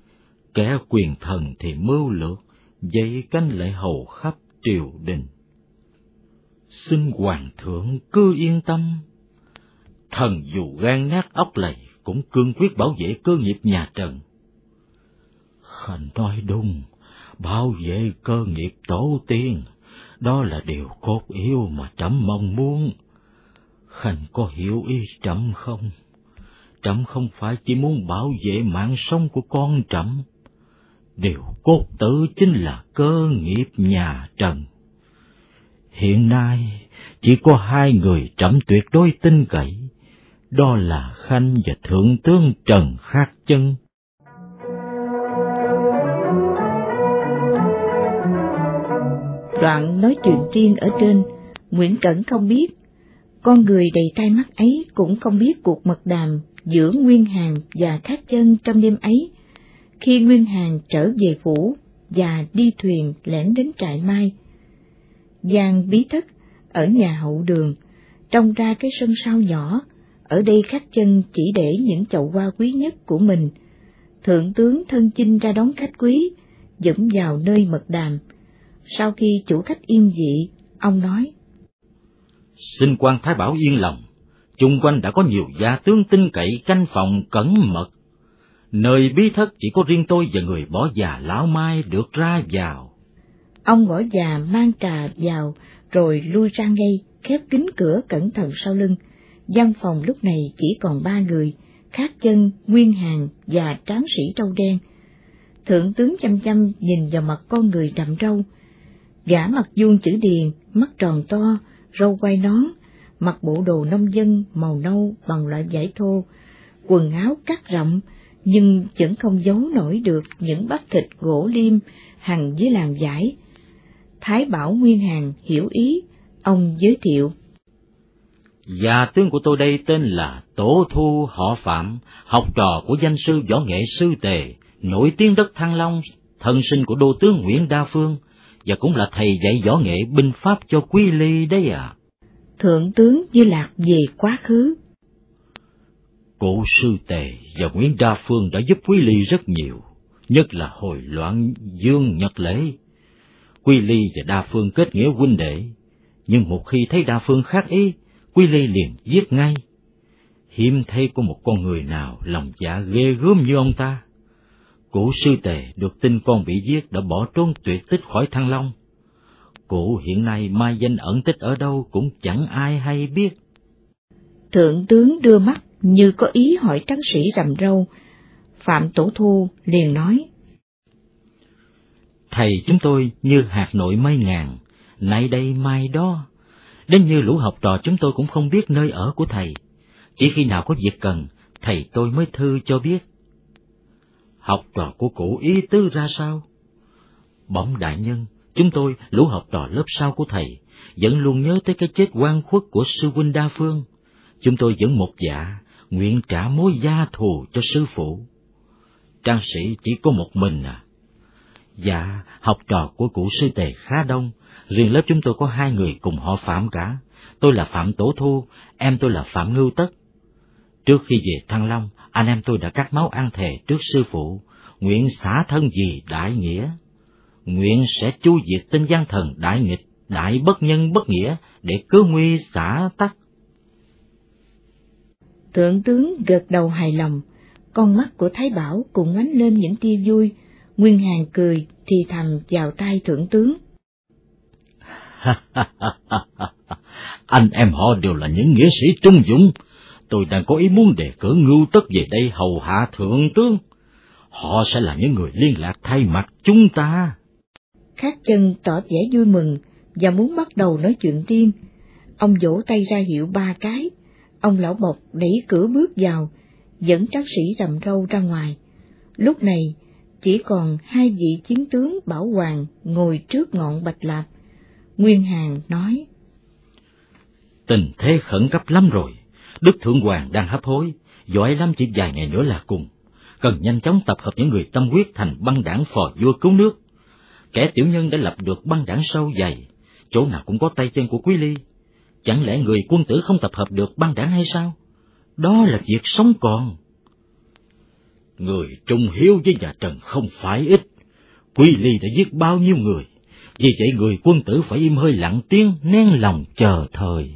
kẻ quyền thần thì mưu lược, dây canh lại hầu khắp triều đình. Xin hoàng thượng cứ yên tâm, thần dù gan nát óc lầy cũng cương quyết bảo vệ cơ nghiệp nhà Trần. Khanh nói đúng, bảo vệ cơ nghiệp tổ tiên, đó là điều cốt yếu mà trẫm mong muốn. Khanh có hiểu ý trẫm không? Trẫm không phải chỉ muốn bảo vệ mạng sống của con trẫm, điều cốt tử chính là cơ nghiệp nhà Trần. Hiện nay chỉ có hai người trẫm tuyệt đối tin cậy, đó là Khanh và Thượng tướng Trần Khắc Chân. Đoạn nói chuyện riêng ở trên, Nguyễn Cẩn không biết, con người đầy tai mắt ấy cũng không biết cuộc mật đàm giữa Nguyên Hàng và Khắc Chân trong đêm ấy, khi Nguyên Hàng trở về phủ và đi thuyền lẻn đến trại mai. Giang bí thất ở nhà hậu đường, trông ra cái sân sau nhỏ, ở đây khách Chân chỉ để những chậu hoa quý nhất của mình. Thượng tướng thân chinh ra đón khách quý, dẫn vào nơi mật đàm, sau khi chủ khách yên dị, ông nói. Xin quan Thái Bảo yên lòng, chung quanh đã có nhiều gia tướng tin cậy canh phòng cẩn mật. Nơi bí thất chỉ có riêng tôi và người bỏ già lão mai được ra vào. Ông bỏ già mang trà vào, rồi lui ra ngay, khép kín cửa cẩn thận sau lưng. Văn phòng lúc này chỉ còn ba người, khát chân, nguyên hàng và tráng sĩ trâu đen. Thượng tướng chăm chăm nhìn vào mặt con người trầm râu, Gã mặt vuông chữ điền, mắt tròn to, râu quai nón, mặc bộ đồ nông dân màu nâu bằng loại vải thô, quần áo cắt rộng, nhưng vẫn không giấu nổi được những bắp thịt gỗ liêm hằng dưới làn vải. Thái Bảo Nguyên Hàng hiểu ý, ông giới thiệu. Già tướng của tôi đây tên là Tổ Thu Họ Phạm, học trò của danh sư võ nghệ sư tề, nổi tiếng đất Thăng Long, thân sinh của đô tướng Nguyễn Đa Phương, và cũng là thầy dạy võ nghệ binh pháp cho Quý Ly đấy à. Thượng tướng Như Lạc về quá khứ. Cụ sư Tề và Nguyễn Đa Phương đã giúp Quý Ly rất nhiều, nhất là hồi loạn Dương Nhật Lễ. Quy Ly và Đa Phương kết nghĩa huynh đệ, nhưng một khi thấy Đa Phương khác ý, Quy Ly liền giết ngay. Hiếm thấy có một con người nào lòng dạ ghê gớm như ông ta. Cổ sư tề được tin con bị giết đã bỏ trốn tuyệt tích khỏi Thăng Long. Cổ hiện nay mai danh ẩn tích ở đâu cũng chẳng ai hay biết. Thượng tướng đưa mắt như có ý hỏi tráng sĩ rầm râu. Phạm Tổ Thu liền nói. Thầy chúng tôi như hạt nội mây ngàn, nay đây mai đó. Đến như lũ học trò chúng tôi cũng không biết nơi ở của thầy. Chỉ khi nào có việc cần, thầy tôi mới thư cho biết học trò của cụ ý tứ ra sao? Bỗng đại nhân, chúng tôi, lũ học trò lớp sau của thầy, vẫn luôn nhớ tới cái chết quan khuất của sư huynh Đa Phương. Chúng tôi vẫn một dạ, nguyện trả mối gia thù cho sư phụ. trang sĩ chỉ có một mình à? Dạ, học trò của cụ sư tề khá đông, riêng lớp chúng tôi có hai người cùng họ Phạm cả. Tôi là Phạm Tổ Thu, em tôi là Phạm Ngưu Tất. Trước khi về Thăng Long, anh em tôi đã cắt máu ăn thề trước sư phụ, nguyện xả thân gì đại nghĩa. Nguyện sẽ chu diệt tinh gian thần đại nghịch, đại bất nhân bất nghĩa, để cứu nguy xả tắc. Thượng tướng gật đầu hài lòng, con mắt của Thái Bảo cũng ánh lên những tia vui, Nguyên Hàng cười thì thầm vào tay thượng tướng. Anh em họ đều là những nghĩa sĩ trung dũng, tôi đang có ý muốn đề cử ngưu tất về đây hầu hạ thượng tướng. Họ sẽ là những người liên lạc thay mặt chúng ta. Khát chân tỏ vẻ vui mừng và muốn bắt đầu nói chuyện tiên. Ông vỗ tay ra hiệu ba cái. Ông lão bộc đẩy cửa bước vào, dẫn trác sĩ rầm râu ra ngoài. Lúc này, chỉ còn hai vị chiến tướng bảo hoàng ngồi trước ngọn bạch lạp. Nguyên Hàng nói. Tình thế khẩn cấp lắm rồi, Đức Thượng Hoàng đang hấp hối, giỏi lắm chỉ vài ngày nữa là cùng. Cần nhanh chóng tập hợp những người tâm quyết thành băng đảng phò vua cứu nước. Kẻ tiểu nhân đã lập được băng đảng sâu dày, chỗ nào cũng có tay chân của Quý Ly. Chẳng lẽ người quân tử không tập hợp được băng đảng hay sao? Đó là việc sống còn. Người trung hiếu với nhà Trần không phải ít. Quý Ly đã giết bao nhiêu người, vì vậy người quân tử phải im hơi lặng tiếng, nén lòng chờ thời.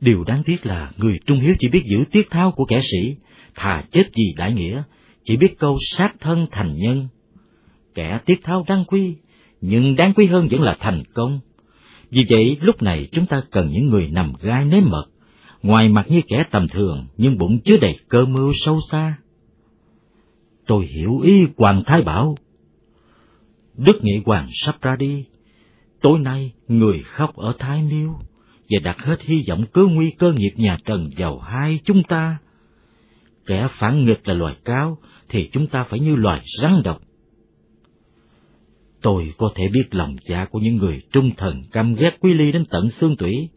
Điều đáng tiếc là người trung hiếu chỉ biết giữ tiết tháo của kẻ sĩ, thà chết vì đại nghĩa, chỉ biết câu sát thân thành nhân. Kẻ tiết tháo đáng quý, nhưng đáng quý hơn vẫn là thành công. Vì vậy, lúc này chúng ta cần những người nằm gai nếm mật, ngoài mặt như kẻ tầm thường, nhưng bụng chứa đầy cơ mưu sâu xa. Tôi hiểu ý Hoàng Thái Bảo. Đức Nghị Hoàng sắp ra đi, tối nay người khóc ở Thái miếu và đặt hết hy vọng cứu nguy cơ nghiệp nhà Trần vào hai chúng ta. Kẻ phản nghịch là loài cáo, thì chúng ta phải như loài rắn độc. Tôi có thể biết lòng dạ của những người trung thần căm ghét Quý Ly đến tận xương tủy.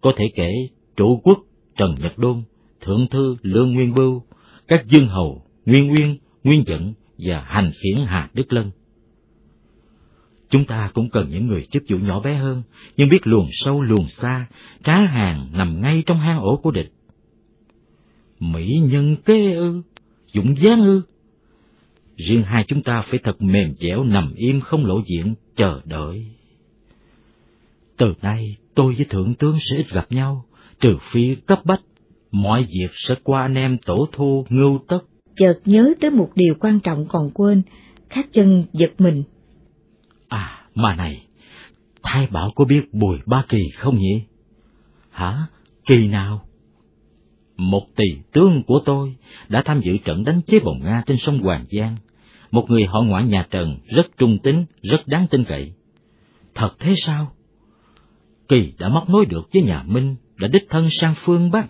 Có thể kể trụ quốc Trần Nhật Đôn, Thượng Thư Lương Nguyên Bưu, các dương hầu Nguyên Nguyên, Nguyên Dẫn và hành khiển Hà Đức Lân. Chúng ta cũng cần những người chức vụ nhỏ bé hơn, nhưng biết luồn sâu luồn xa, cá hàng nằm ngay trong hang ổ của địch. Mỹ nhân kế ư, dũng dáng ư. Riêng hai chúng ta phải thật mềm dẻo nằm im không lộ diện, chờ đợi. Từ nay tôi với thượng tướng sẽ ít gặp nhau, trừ phi cấp bách, mọi việc sẽ qua anh em tổ thu ngưu tất. Chợt nhớ tới một điều quan trọng còn quên, khát chân giật mình. À, mà này, Thái Bảo có biết Bùi Ba Kỳ không nhỉ? Hả? Kỳ nào? Một tỷ tướng của tôi đã tham dự trận đánh chế bồng Nga trên sông Hoàng Giang. Một người họ ngoại nhà Trần rất trung tính, rất đáng tin cậy. Thật thế sao? Kỳ đã móc nối được với nhà Minh, đã đích thân sang phương Bắc.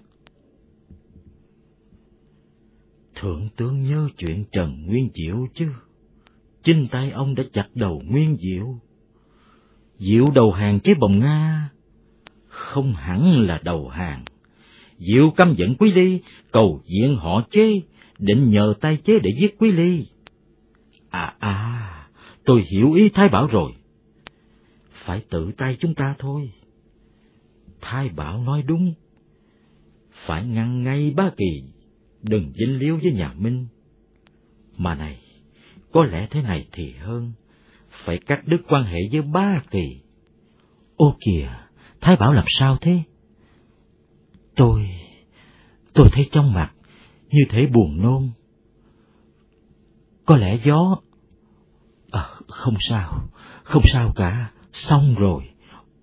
Thượng tướng nhớ chuyện Trần Nguyên Diệu chứ? Chính tay ông đã chặt đầu Nguyên Diệu. Diệu đầu hàng chế bồng Nga, không hẳn là đầu hàng. Diệu căm giận Quý Ly, cầu diện họ chế, định nhờ tay chế để giết Quý Ly. À à, tôi hiểu ý Thái Bảo rồi. Phải tự tay chúng ta thôi. Thái Bảo nói đúng. Phải ngăn ngay ba kỳ, đừng dính líu với nhà Minh. Mà này, có lẽ thế này thì hơn, phải cắt đứt quan hệ với ba kỳ. Ô kìa, Thái Bảo làm sao thế? Tôi, tôi thấy trong mặt, như thể buồn nôn. Có lẽ gió... À, không sao, không sao cả, xong rồi,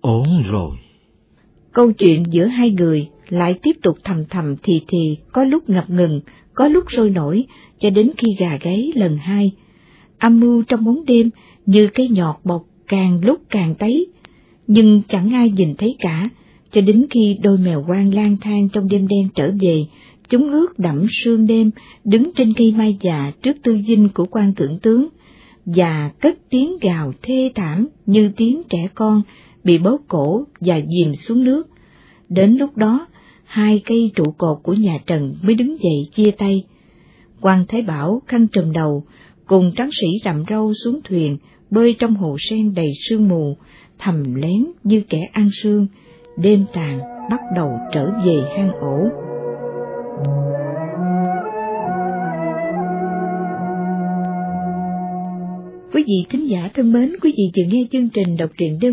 ổn rồi. Câu chuyện giữa hai người lại tiếp tục thầm thầm thì thì, có lúc ngập ngừng, có lúc sôi nổi, cho đến khi gà gáy lần hai. Âm mưu trong bóng đêm như cái nhọt bọc càng lúc càng tấy, nhưng chẳng ai nhìn thấy cả, cho đến khi đôi mèo quang lang thang trong đêm đen trở về, chúng ướt đẫm sương đêm, đứng trên cây mai già trước tư dinh của quan thượng tướng, và cất tiếng gào thê thảm như tiếng trẻ con bị bóp cổ và dìm xuống nước. Đến lúc đó, hai cây trụ cột của nhà Trần mới đứng dậy chia tay. quan Thái Bảo khăn trùm đầu, cùng tráng sĩ rậm râu xuống thuyền, bơi trong hồ sen đầy sương mù, thầm lén như kẻ ăn sương, đêm tàn bắt đầu trở về hang ổ. Quý vị thính giả thân mến, quý vị vừa nghe chương trình đọc truyện đêm